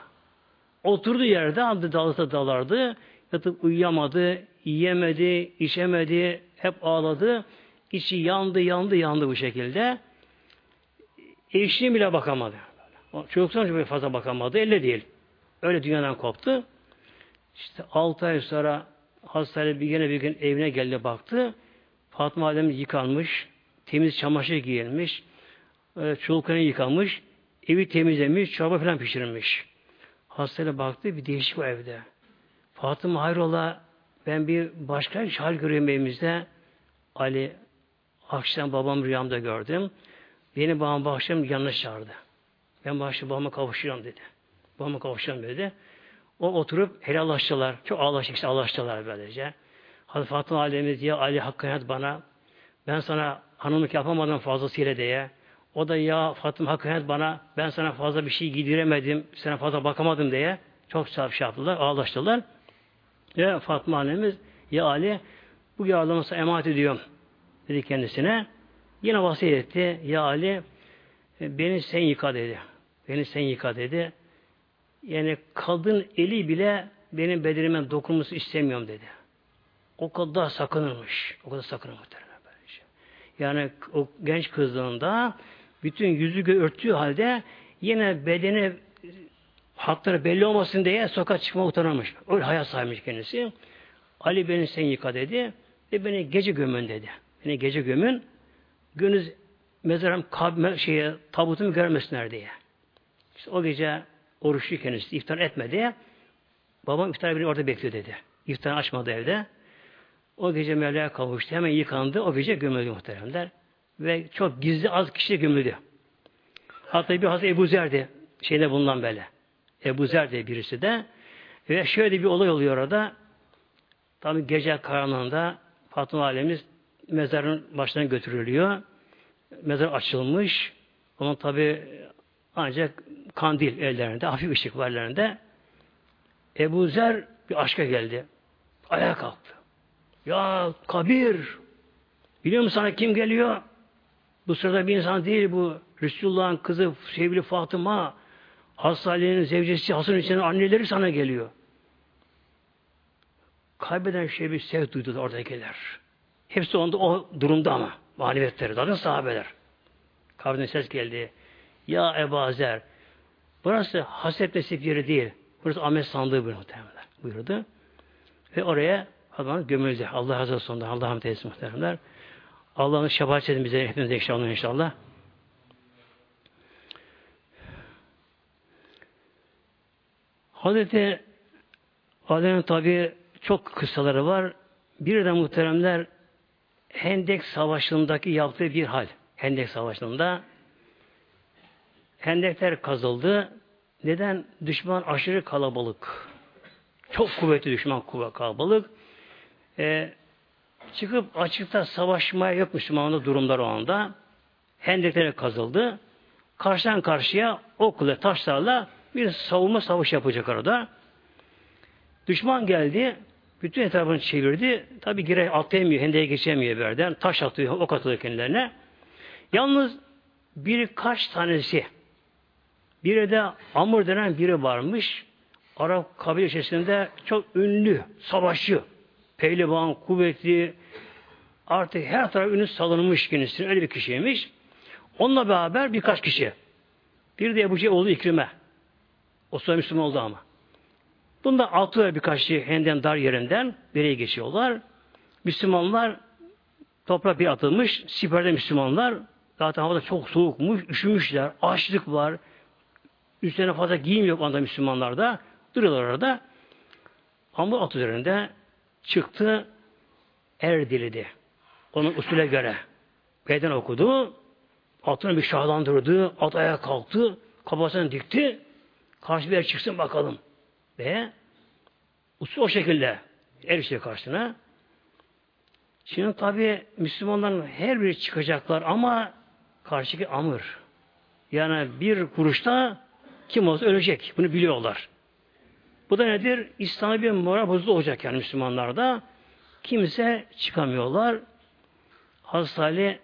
S1: Oturduğu yerde aldı dalsa dalardı. Yatıp uyuyamadı, yiyemedi, içemedi, hep ağladı. İçi yandı, yandı, yandı bu şekilde. Eşine bile bakamadı. Çocuktan çok fazla bakamadı. Elle değil. Öyle dünyadan koptu. İşte altı ay sonra hastane bir gene bir gün evine geldi baktı. Fatma Adem yıkanmış, temiz çamaşır giyilmiş, e, çoluklarını yıkamış, evi temizlemiş, çorba falan pişirmiş. Hastane baktı, bir değişik var evde. Fatıma hayrola, ben bir başka bir hal görüyorum evimizde. Ali, akşam babam rüyamda gördüm. Beni babam akşam yanına çağırdı. Ben akşam babama kavuşacağım dedi. Babama kavuşacağım dedi. O oturup helallaştılar. Çok ağlaştık işte ağlaştılar böylece. Hazreti Fatıma Validemiz ya Ali hakkı bana. Ben sana hanımlık yapamadım fazlasıyla diye. O da ya Fatıma hakkı bana. Ben sana fazla bir şey giydiremedim. Sana fazla bakamadım diye. Çok sahip şey yaptılar. Ağlaştılar. Ya Fatıma annemiz ya Ali bu yardımı emanet ediyorum dedi kendisine. Yine vasiyet etti. Ya Ali e, beni sen yıka dedi. Beni sen yıka dedi. Yani kadın eli bile benim bedenime dokunması istemiyorum dedi. O kadar sakınırmış. O kadar sakınır muhtemelen böylece. Yani o genç kızlığında bütün yüzü örttüğü halde yine bedeni hakları belli olmasın diye sokağa çıkma utanırmış. Öyle hayat sahibiymiş kendisi. Ali beni sen yıka dedi ve beni gece gömün dedi. Beni gece gömün. Gönüz mezarım kab şeye, tabutumu görmesinler diye. İşte o gece oruçlu kendisi iftar etmedi. Babam iftar beni orada bekliyor dedi. İftar açmadı evde. O gece Mevla'ya kavuştu. Hemen yıkandı. O gece gömüldü muhteremler. Ve çok gizli az kişi gömüldü. Hatta bir Hazreti Ebu Zer'di. Şeyde bulunan böyle. Ebu Zer diye birisi de. Ve şöyle bir olay oluyor orada. Tabi gece karanlığında Fatıma Alemiz mezarın başına götürülüyor. Mezar açılmış. Onun tabi ancak kandil ellerinde, hafif ışık var ellerinde. Ebu Zer bir aşka geldi. Ayağa kalktı. Ya kabir! Biliyor musun sana kim geliyor? Bu sırada bir insan değil bu. Resulullah'ın kızı sevgili Fatıma, Hastanenin zevcesi Hasan Hüseyin'in anneleri sana geliyor. Kaybeden şey bir sevk duydu oradakiler. Hepsi onda o durumda ama. Maneviyetleri. Zaten sahabeler. Kabrine ses geldi. Ya Ebu Zer burası haset nasip yeri değil. Burası Ahmet sandığı bir muhtemelen buyurdu. Ve oraya adam gömüldü. Allah razı olsun. Allah'ım teyze muhteremler. Allah'ın şefaat edin bize hepimize inşallah inşallah. Hazreti Adem'in tabi çok kıssaları var. Bir de muhteremler Hendek Savaşı'ndaki yaptığı bir hal. Hendek Savaşı'nda Hendekler kazıldı. Neden? Düşman aşırı kalabalık. Çok kuvvetli düşman kuvvet kalabalık. Ee, çıkıp açıkta savaşmaya yok Müslümanlı durumlar o anda. Hendekler kazıldı. Karşıdan karşıya okula taşlarla bir savunma savaş yapacak arada. Düşman geldi. Bütün etrafını çevirdi. Tabi gire atlayamıyor. Hendeye geçemiyor bir. Taş atıyor. Ok atıyor kendilerine. Yalnız birkaç tanesi bir de Amr denen biri varmış. Arap kabile içerisinde çok ünlü, savaşçı, pehlivan, kuvvetli, artık her taraf ünlü salınmış kendisine. Öyle bir kişiymiş. Onunla beraber birkaç kişi. Bir de Ebu Cehil İkrime. O sonra Müslüman oldu ama. Bunda altı birkaç şey henden dar yerinden nereye geçiyorlar. Müslümanlar toprak bir atılmış. Siperde Müslümanlar zaten havada çok soğukmuş, üşümüşler, açlık var. Üstlerine fazla giyim yok anda Müslümanlarda. Duruyorlar orada. Ama at üzerinde çıktı er dilidi. Onun usule göre. Beyden okudu. Atını bir şahlandırdı. At ayağa kalktı. Kafasını dikti. Karşı bir yer çıksın bakalım. Ve usul o şekilde erişiyor karşısına. Şimdi tabi Müslümanların her biri çıkacaklar ama karşıki amır. Yani bir kuruşta kim olsa ölecek. Bunu biliyorlar. Bu da nedir? İslam'a bir moral bozukluğu olacak yani Müslümanlarda. Kimse çıkamıyorlar. Hazreti Ali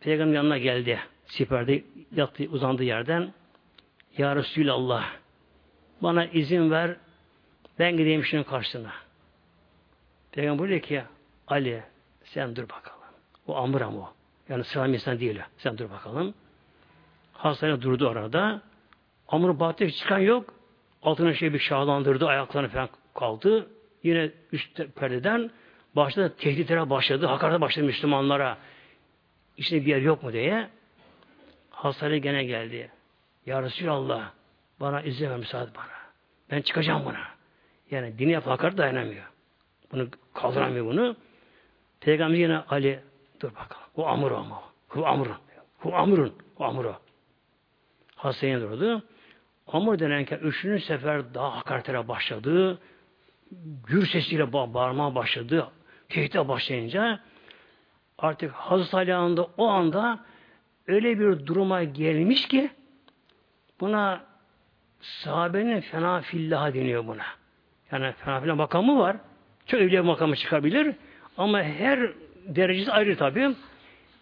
S1: Peygamber yanına geldi. siperde yattı, uzandığı yerden Ya Resulallah bana izin ver ben gideyim şunun karşısına. Peygamber diyor ki Ali sen dur bakalım. O amır ama o. Yani sıra insan değil. Sen dur bakalım. Hastane durdu arada. Amr baktı çıkan yok. Altına şey bir şahlandırdı. Ayaklarını falan kaldı. Yine üst perdeden başladı. Tehditlere başladı. Hakarete başladı Müslümanlara. İşte bir yer yok mu diye. Hastane gene geldi. Ya Resulallah bana izin ver müsaade bana. Ben çıkacağım buna. Yani dini yapı hakaret dayanamıyor. Bunu kaldıramıyor bunu. Peygamber yine Ali dur bakalım. O amur ama. O amrun. O amrun. O amru. Hastaneye durdu. Amur denenken üçüncü sefer daha hakaretlere başladı. Gür sesiyle ba bağırmaya başladı. Tehdite başlayınca artık Hazreti Ali o anda öyle bir duruma gelmiş ki buna sahabenin fena fillah deniyor buna. Yani fena fillah makamı var. Çok evliya makamı çıkabilir. Ama her derecesi ayrı tabi.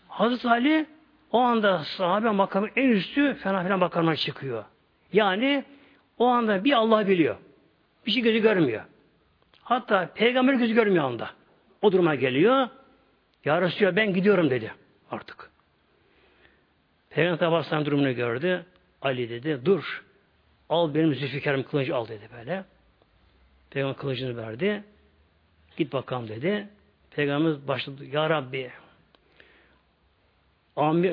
S1: Hazreti Ali o anda sahabe makamı en üstü fena filan makamına çıkıyor. Yani o anda bir Allah biliyor. Bir şey gözü görmüyor. Hatta peygamber gözü görmüyor anda. O duruma geliyor. Ya Resulallah ben gidiyorum dedi artık. Peygamber Aleyhisselam durumunu gördü. Ali dedi dur. Al benim Zülfikar'ım kılıcı al dedi böyle. Peygamber kılıcını verdi. Git bakalım dedi. Peygamberimiz başladı. Ya Rabbi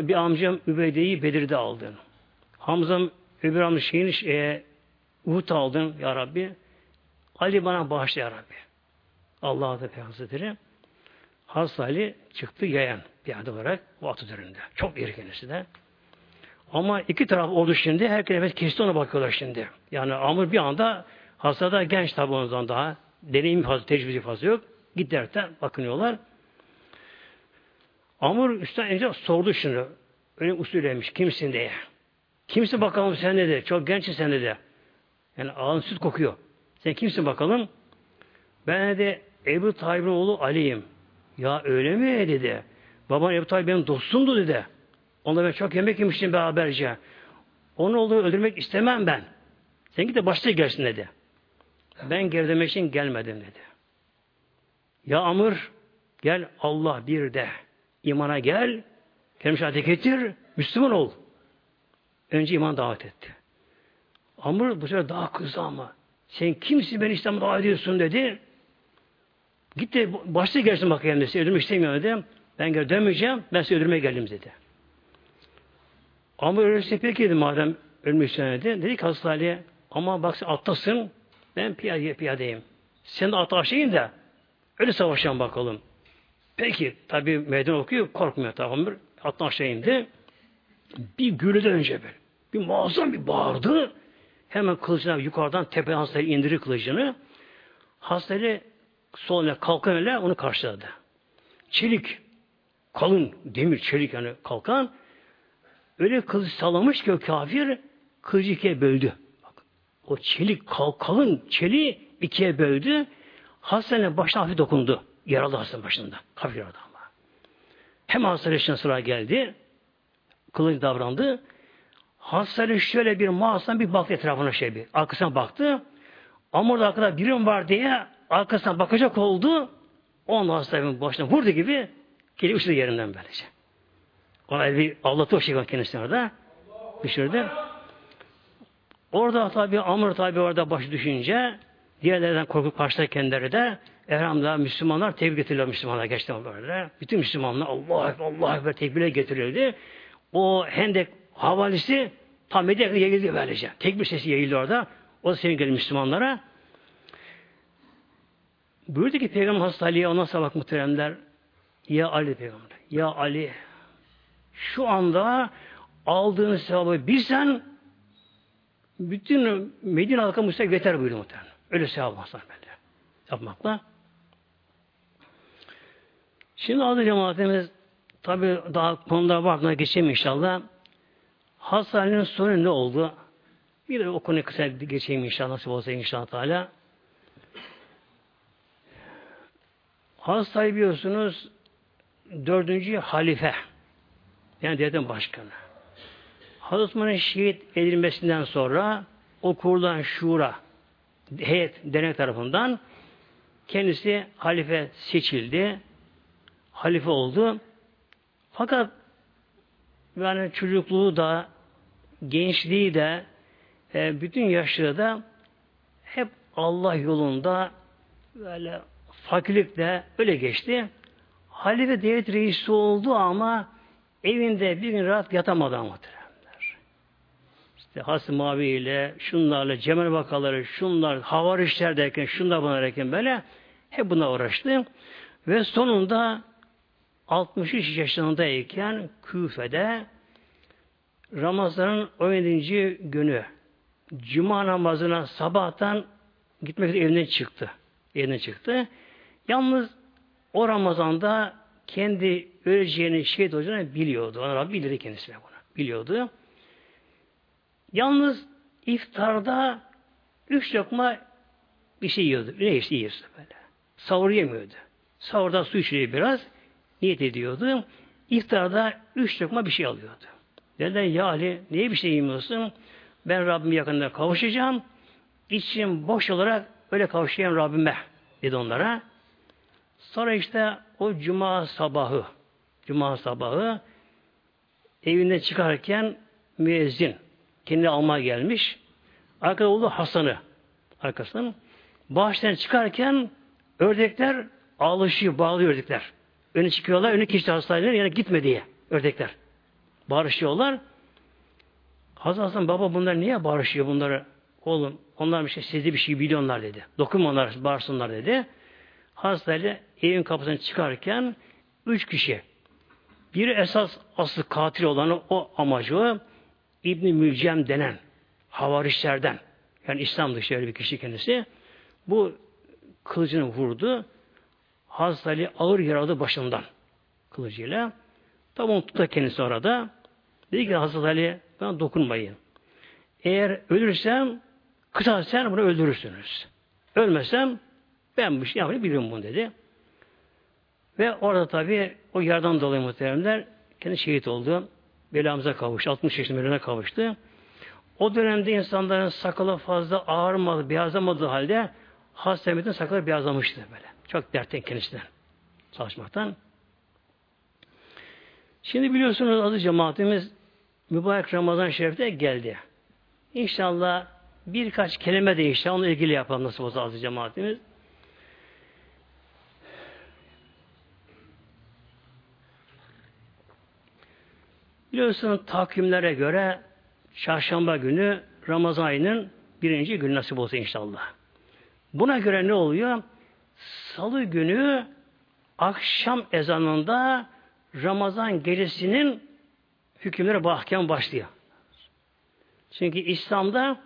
S1: bir amcam Übeyde'yi Bedir'de aldın. Hamzam öbür amcam şeyin e, Uhud aldın ya Rabbi. Ali bana bağışla ya Rabbi. Allah'a da Peygamberleri. Hazreti Ali çıktı yayan bir adı olarak o atı üzerinde. Çok iri kendisi de. Ama iki taraf oldu şimdi. Herkes evet kesti ona bakıyorlar şimdi. Yani Amr bir anda hastada genç tabi ondan daha. Deneyim fazla, tecrübesi fazla yok. Git derken bakınıyorlar. Amr üstten ince sordu şunu. Öyle usuleymiş. Kimsin diye. Kimsin bakalım sen dedi. Çok gençsin sen dedi. Yani ağın süt kokuyor. Sen kimsin bakalım? Ben de Ebu Talib'in oğlu Ali'yim. Ya öyle mi dedi. Baban Ebu Talib benim dostumdu dedi. Onunla ben çok yemek yemiştim beraberce. Onun oğlu öldürmek istemem ben. Sen git de başta gelsin dedi. Ben geri için gelmedim dedi. Ya Amr gel Allah bir de imana gel kelime şehadet getir Müslüman ol. Önce iman davet etti. Amr bu sefer daha kızdı ama. Sen kimsin beni İslam'a davet ediyorsun dedi. Git de başta gelsin bakayım dedi. Öldürmek istemiyorum dedim. Ben geri dönmeyeceğim. Ben sizi öldürmeye geldim dedi. Ama öyleyse peki dedi madem ölmek istemedi. Dedi ki Hazreti Ali'ye ama bak sen attasın. Ben piyade, piyadeyim. Sen de at aşağıyım da öyle savaşalım bakalım. Peki tabi meydan okuyor korkmuyor tamam mı? Attan aşağı indi. Bir gürülden önce böyle. Bir muazzam bir bağırdı. Hemen kılıcını yukarıdan tepe hastayı indirir kılıcını. Hastayı soluna kalkan ile onu karşıladı. Çelik, kalın demir çelik yani kalkan öyle kılıç sallamış ki o kafir kılıcı ikiye böldü. Bak, o çelik kal, kalın çeliği ikiye böldü. Hastanın başına hafif dokundu. Yaralı hastanın başında. Hafif yaralı ama. Hemen hastane için sıra geldi. Kılıç davrandı. Hastane şöyle bir mağazadan bir baktı etrafına şey bir. Arkasına baktı. Ama orada arkada birim var diye arkasına bakacak oldu. Ondan hastanın başına vurdu gibi geri uçtu yerinden böylece. Ona bir Allah'ta o şey kendisine orada. Düşürdü. Orada tabi Amr tabi orada başı düşünce diğerlerden korkup karşıda kendileri de Elhamdülillah Müslümanlar tebrik getiriyor Müslümanlar geçti böyle. Bütün Müslümanlar Allah Ekber, Allah Ekber tekbirle getirildi. O Hendek havalisi tam Medine'ye yayıldı böylece. Tekbir sesi yayıldı orada. O da sevgili Müslümanlara. Buyurdu ki Peygamber ondan sonra bak muhteremler Ya Ali Peygamber. Ya Ali şu anda aldığın sevabı bilsen bütün Medine halkı müstek yeter buyurdu muhtemelen. Öyle var böyle. Yapmakla. Şimdi adı cemaatimiz tabi daha konuda bakmaya geçeyim inşallah. Hastanenin sonu ne oldu? Bir de o konuyu kısa geçeyim inşallah nasip olsa inşallah Teala. Hastayı biliyorsunuz dördüncü halife yani devletin başkanı. Hazreti Osman'ın şehit edilmesinden sonra o kurulan şura heyet dernek tarafından kendisi halife seçildi. Halife oldu. Fakat yani çocukluğu da gençliği de e, bütün yaşları da hep Allah yolunda böyle fakirlikle öyle geçti. Halife devlet reisi oldu ama evinde bir gün rahat yatamadı ama İşte Hasım Mavi ile, şunlarla, Cemal Bakaları, şunlar, havar işler derken, şunlar buna derken böyle hep buna uğraştı. Ve sonunda 63 yaşındayken Küfe'de Ramazan'ın 17. günü Cuma namazına sabahtan gitmek için evinden çıktı. Evinden çıktı. Yalnız o Ramazan'da kendi öleceğini şehit olacağını biliyordu. Ona Rabbi bildirdi kendisine bunu. Biliyordu. Yalnız iftarda üç lokma bir şey yiyordu. Ne işte böyle. Sahur yemiyordu. Sahurda su içiyor biraz. Niyet ediyordu. İftarda üç lokma bir şey alıyordu. Dediler ya Ali niye bir şey yemiyorsun? Ben Rabbim yakında kavuşacağım. İçim boş olarak öyle kavuşayım Rabbime dedi onlara. Sonra işte o cuma sabahı cuma sabahı evinde çıkarken müezzin kendini almaya gelmiş. Arkada oğlu Hasan'ı arkasından bağıştan çıkarken ördekler ağlaşıyor, bağlıyor ördekler. Öne çıkıyorlar, önü kişi hastaneler yani gitme diye ördekler. Barışıyorlar. Hazreti Hasan baba bunlar niye barışıyor bunları? Oğlum onlar bir şey sizi bir şey biliyorlar dedi. Dokunma onlar bağırsınlar dedi. Hazreti evin kapısını çıkarken üç kişi bir esas aslı katil olan o amacı İbni Mülcem denen havarişlerden yani İslam dışı bir kişi kendisi bu kılıcını vurdu. Hazreti Ali ağır yaralı başından kılıcıyla. Tam onu tuttu kendisi orada. Dedi ki Hazreti Ali bana dokunmayın. Eğer ölürsem kısa sen bunu öldürürsünüz. Ölmesem ben bu şey yapmayı biliyorum bunu dedi. Ve orada tabi o yardan dolayı muhteremler kendi şehit oldu. Belamıza kavuştu. 60 yaşında kavuştu. O dönemde insanların sakalı fazla ağarmadı, beyazlamadığı halde Hazreti sakalı beyazlamıştı böyle. Çok dertten kendisinden çalışmaktan. Şimdi biliyorsunuz aziz cemaatimiz mübarek Ramazan Şerif'te geldi. İnşallah birkaç kelime de işte onunla ilgili yapalım nasıl olsa aziz cemaatimiz. Biliyorsunuz takvimlere göre çarşamba günü Ramazan ayının birinci günü nasip olsa inşallah. Buna göre ne oluyor? Salı günü akşam ezanında Ramazan gecesinin hükümleri bu ahkam başlıyor. Çünkü İslam'da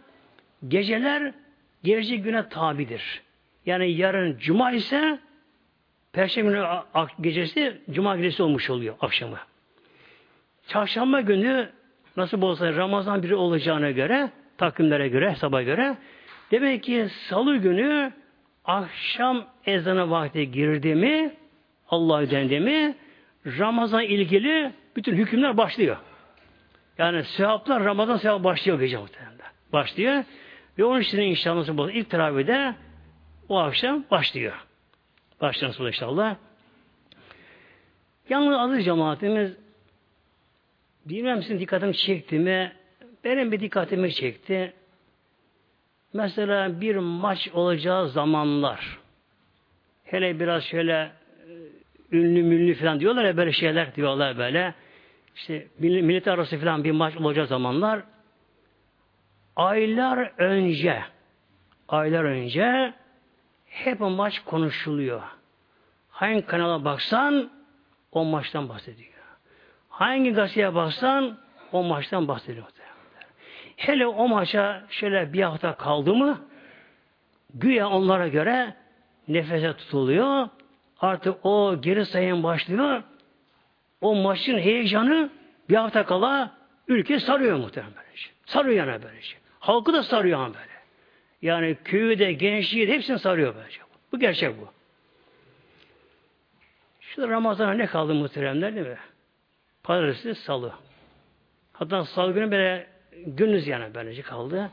S1: geceler gelecek güne tabidir. Yani yarın cuma ise Perşembe günü gecesi cuma gecesi olmuş oluyor akşamı. Çarşamba günü nasıl olsa Ramazan biri olacağına göre takvimlere göre, hesaba göre demek ki salı günü akşam ezanı vakti girdi mi Allah dendi mi Ramazan ilgili bütün hükümler başlıyor. Yani sevaplar Ramazan sevap başlıyor gece muhtemelen. Başlıyor. Ve onun için inşallah ilk teravihde o akşam başlıyor. Nasıl inşallah. Yalnız aziz cemaatimiz bilmem sizin dikkatimi çekti mi benim bir dikkatimi çekti. Mesela bir maç olacağı zamanlar hele biraz şöyle ünlü münlü falan diyorlar ya böyle şeyler diyorlar böyle. İşte millet arası falan bir maç olacağı zamanlar aylar önce aylar önce hep o maç konuşuluyor. Hangi kanala baksan o maçtan bahsediyor. Hangi gazeteye baksan o maçtan bahsediyor. Hele o maça şöyle bir hafta kaldı mı güya onlara göre nefese tutuluyor artık o geri sayım başlıyor. O maçın heyecanı bir hafta kala ülke sarıyor muhtemelen böylece. Sarıyor yani böylece. Halkı da sarıyor yani böyle. Yani köyü de, gençliği de hepsini sarıyor böylece. Bu gerçek bu. Şu Ramazan'a ne kaldı muhteremler değil mi? Pazartesi, salı. Hatta salı günü böyle gündüz yani böylece kaldı.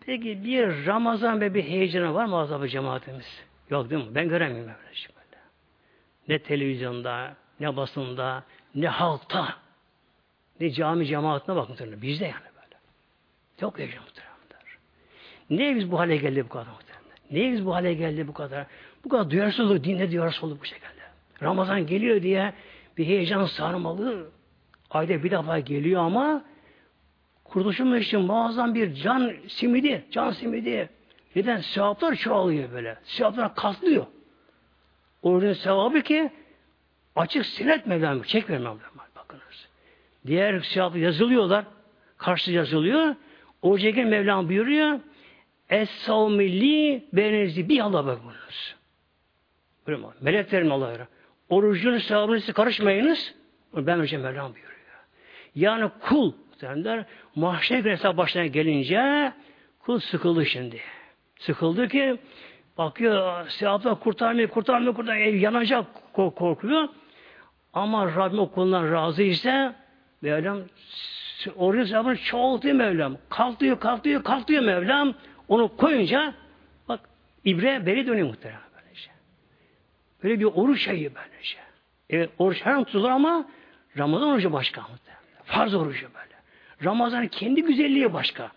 S1: Peki bir Ramazan ve bir heyecanı var mı azabı cemaatimiz? Yok değil mi? Ben göremiyorum böylece böyle. Ne televizyonda, ne basında, ne halkta, ne cami cemaatine bak muhtemelen. Bizde yani böyle. Çok heyecan muhtemelen. Niye biz bu hale geldi bu kadar muhtemelen? Niye biz bu hale geldi bu kadar? Bu kadar duyarsızlık, dinde duyarsızlık bu şekilde. Ramazan geliyor diye bir heyecan sarmalı. Ayda bir defa geliyor ama kurtuluşun için muazzam bir can simidi, can simidi. Neden? Sevaplar çoğalıyor böyle. Sevaplar katlıyor. Orucun sevabı ki açık sinet Mevlam, çekmiyor Mevlam. Bakınız. Diğer sevapı yazılıyorlar. Karşı yazılıyor. Orucayken Mevlam buyuruyor. Es-savmilli benezi bir Allah bakınız. Böyle? Meleklerin Allah'a. Orucun sevabını siz karışmayınız. Ben önce Mevlam buyuruyor. Yani kul der, mahşer hesap başına gelince kul sıkıldı şimdi. Sıkıldı ki bakıyor sevaplar kurtarmıyor, kurtarmıyor, kurtarmıyor. Ev yanacak korkuyor. Ama Rabbim o kulundan razı ise Mevlam orucun sevabını çoğaltıyor Mevlam. Kalktıyor, kalktıyor, kalktıyor Mevlam. Onu koyunca bak ibre beri dönüyor muhtemelen böylece. Böyle bir oruç şeyi böylece. Evet oruç her an tutulur ama Ramazan orucu başka muhtemelen. Farz orucu böyle. Ramazan'ın kendi güzelliği başka.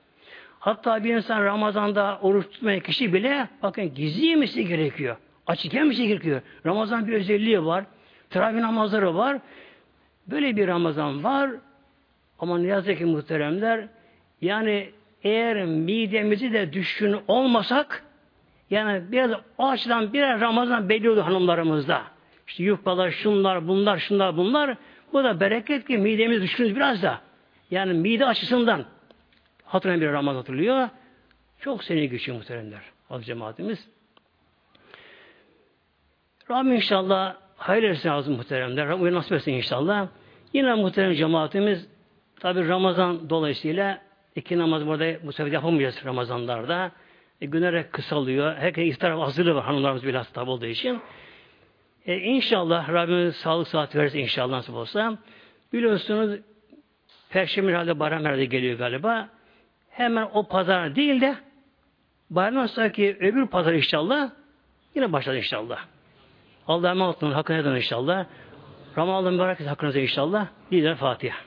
S1: Hatta bir insan Ramazan'da oruç tutmayan kişi bile bakın gizli yemesi gerekiyor. Açık yemesi gerekiyor. Ramazan bir özelliği var. Teravih namazları var. Böyle bir Ramazan var. Ama ne yazık ki muhteremler yani eğer midemizi de düşkün olmasak yani biraz o açıdan biraz Ramazan belli oldu hanımlarımızda. İşte yufkalar, şunlar, bunlar, şunlar, bunlar. Bu da bereket ki midemiz düşkünüz biraz da. Yani mide açısından hatırlayan bir Ramazan hatırlıyor. Çok seni güçlü muhteremler. Az cemaatimiz. Rabbim inşallah hayır etsin azim muhteremler. Rabbim nasip etsin inşallah. Yine muhterem cemaatimiz tabi Ramazan dolayısıyla İki namaz burada bu sefer yapamayacağız Ramazanlarda. E, günlere kısalıyor. Herkes iftar hazırlığı var hanımlarımız biraz tabi olduğu için. E, inşallah Rabbimiz sağlık saat verirse inşallah nasip olsa. Biliyorsunuz Perşembe herhalde bayram herhalde geliyor galiba. Hemen o pazar değil de bayramdan sonraki öbür pazar inşallah yine başladı inşallah. Allah'a emanet olun. Hakkını edin inşallah. Ramazan mübarek hakkınıza inşallah. Lider Fatiha.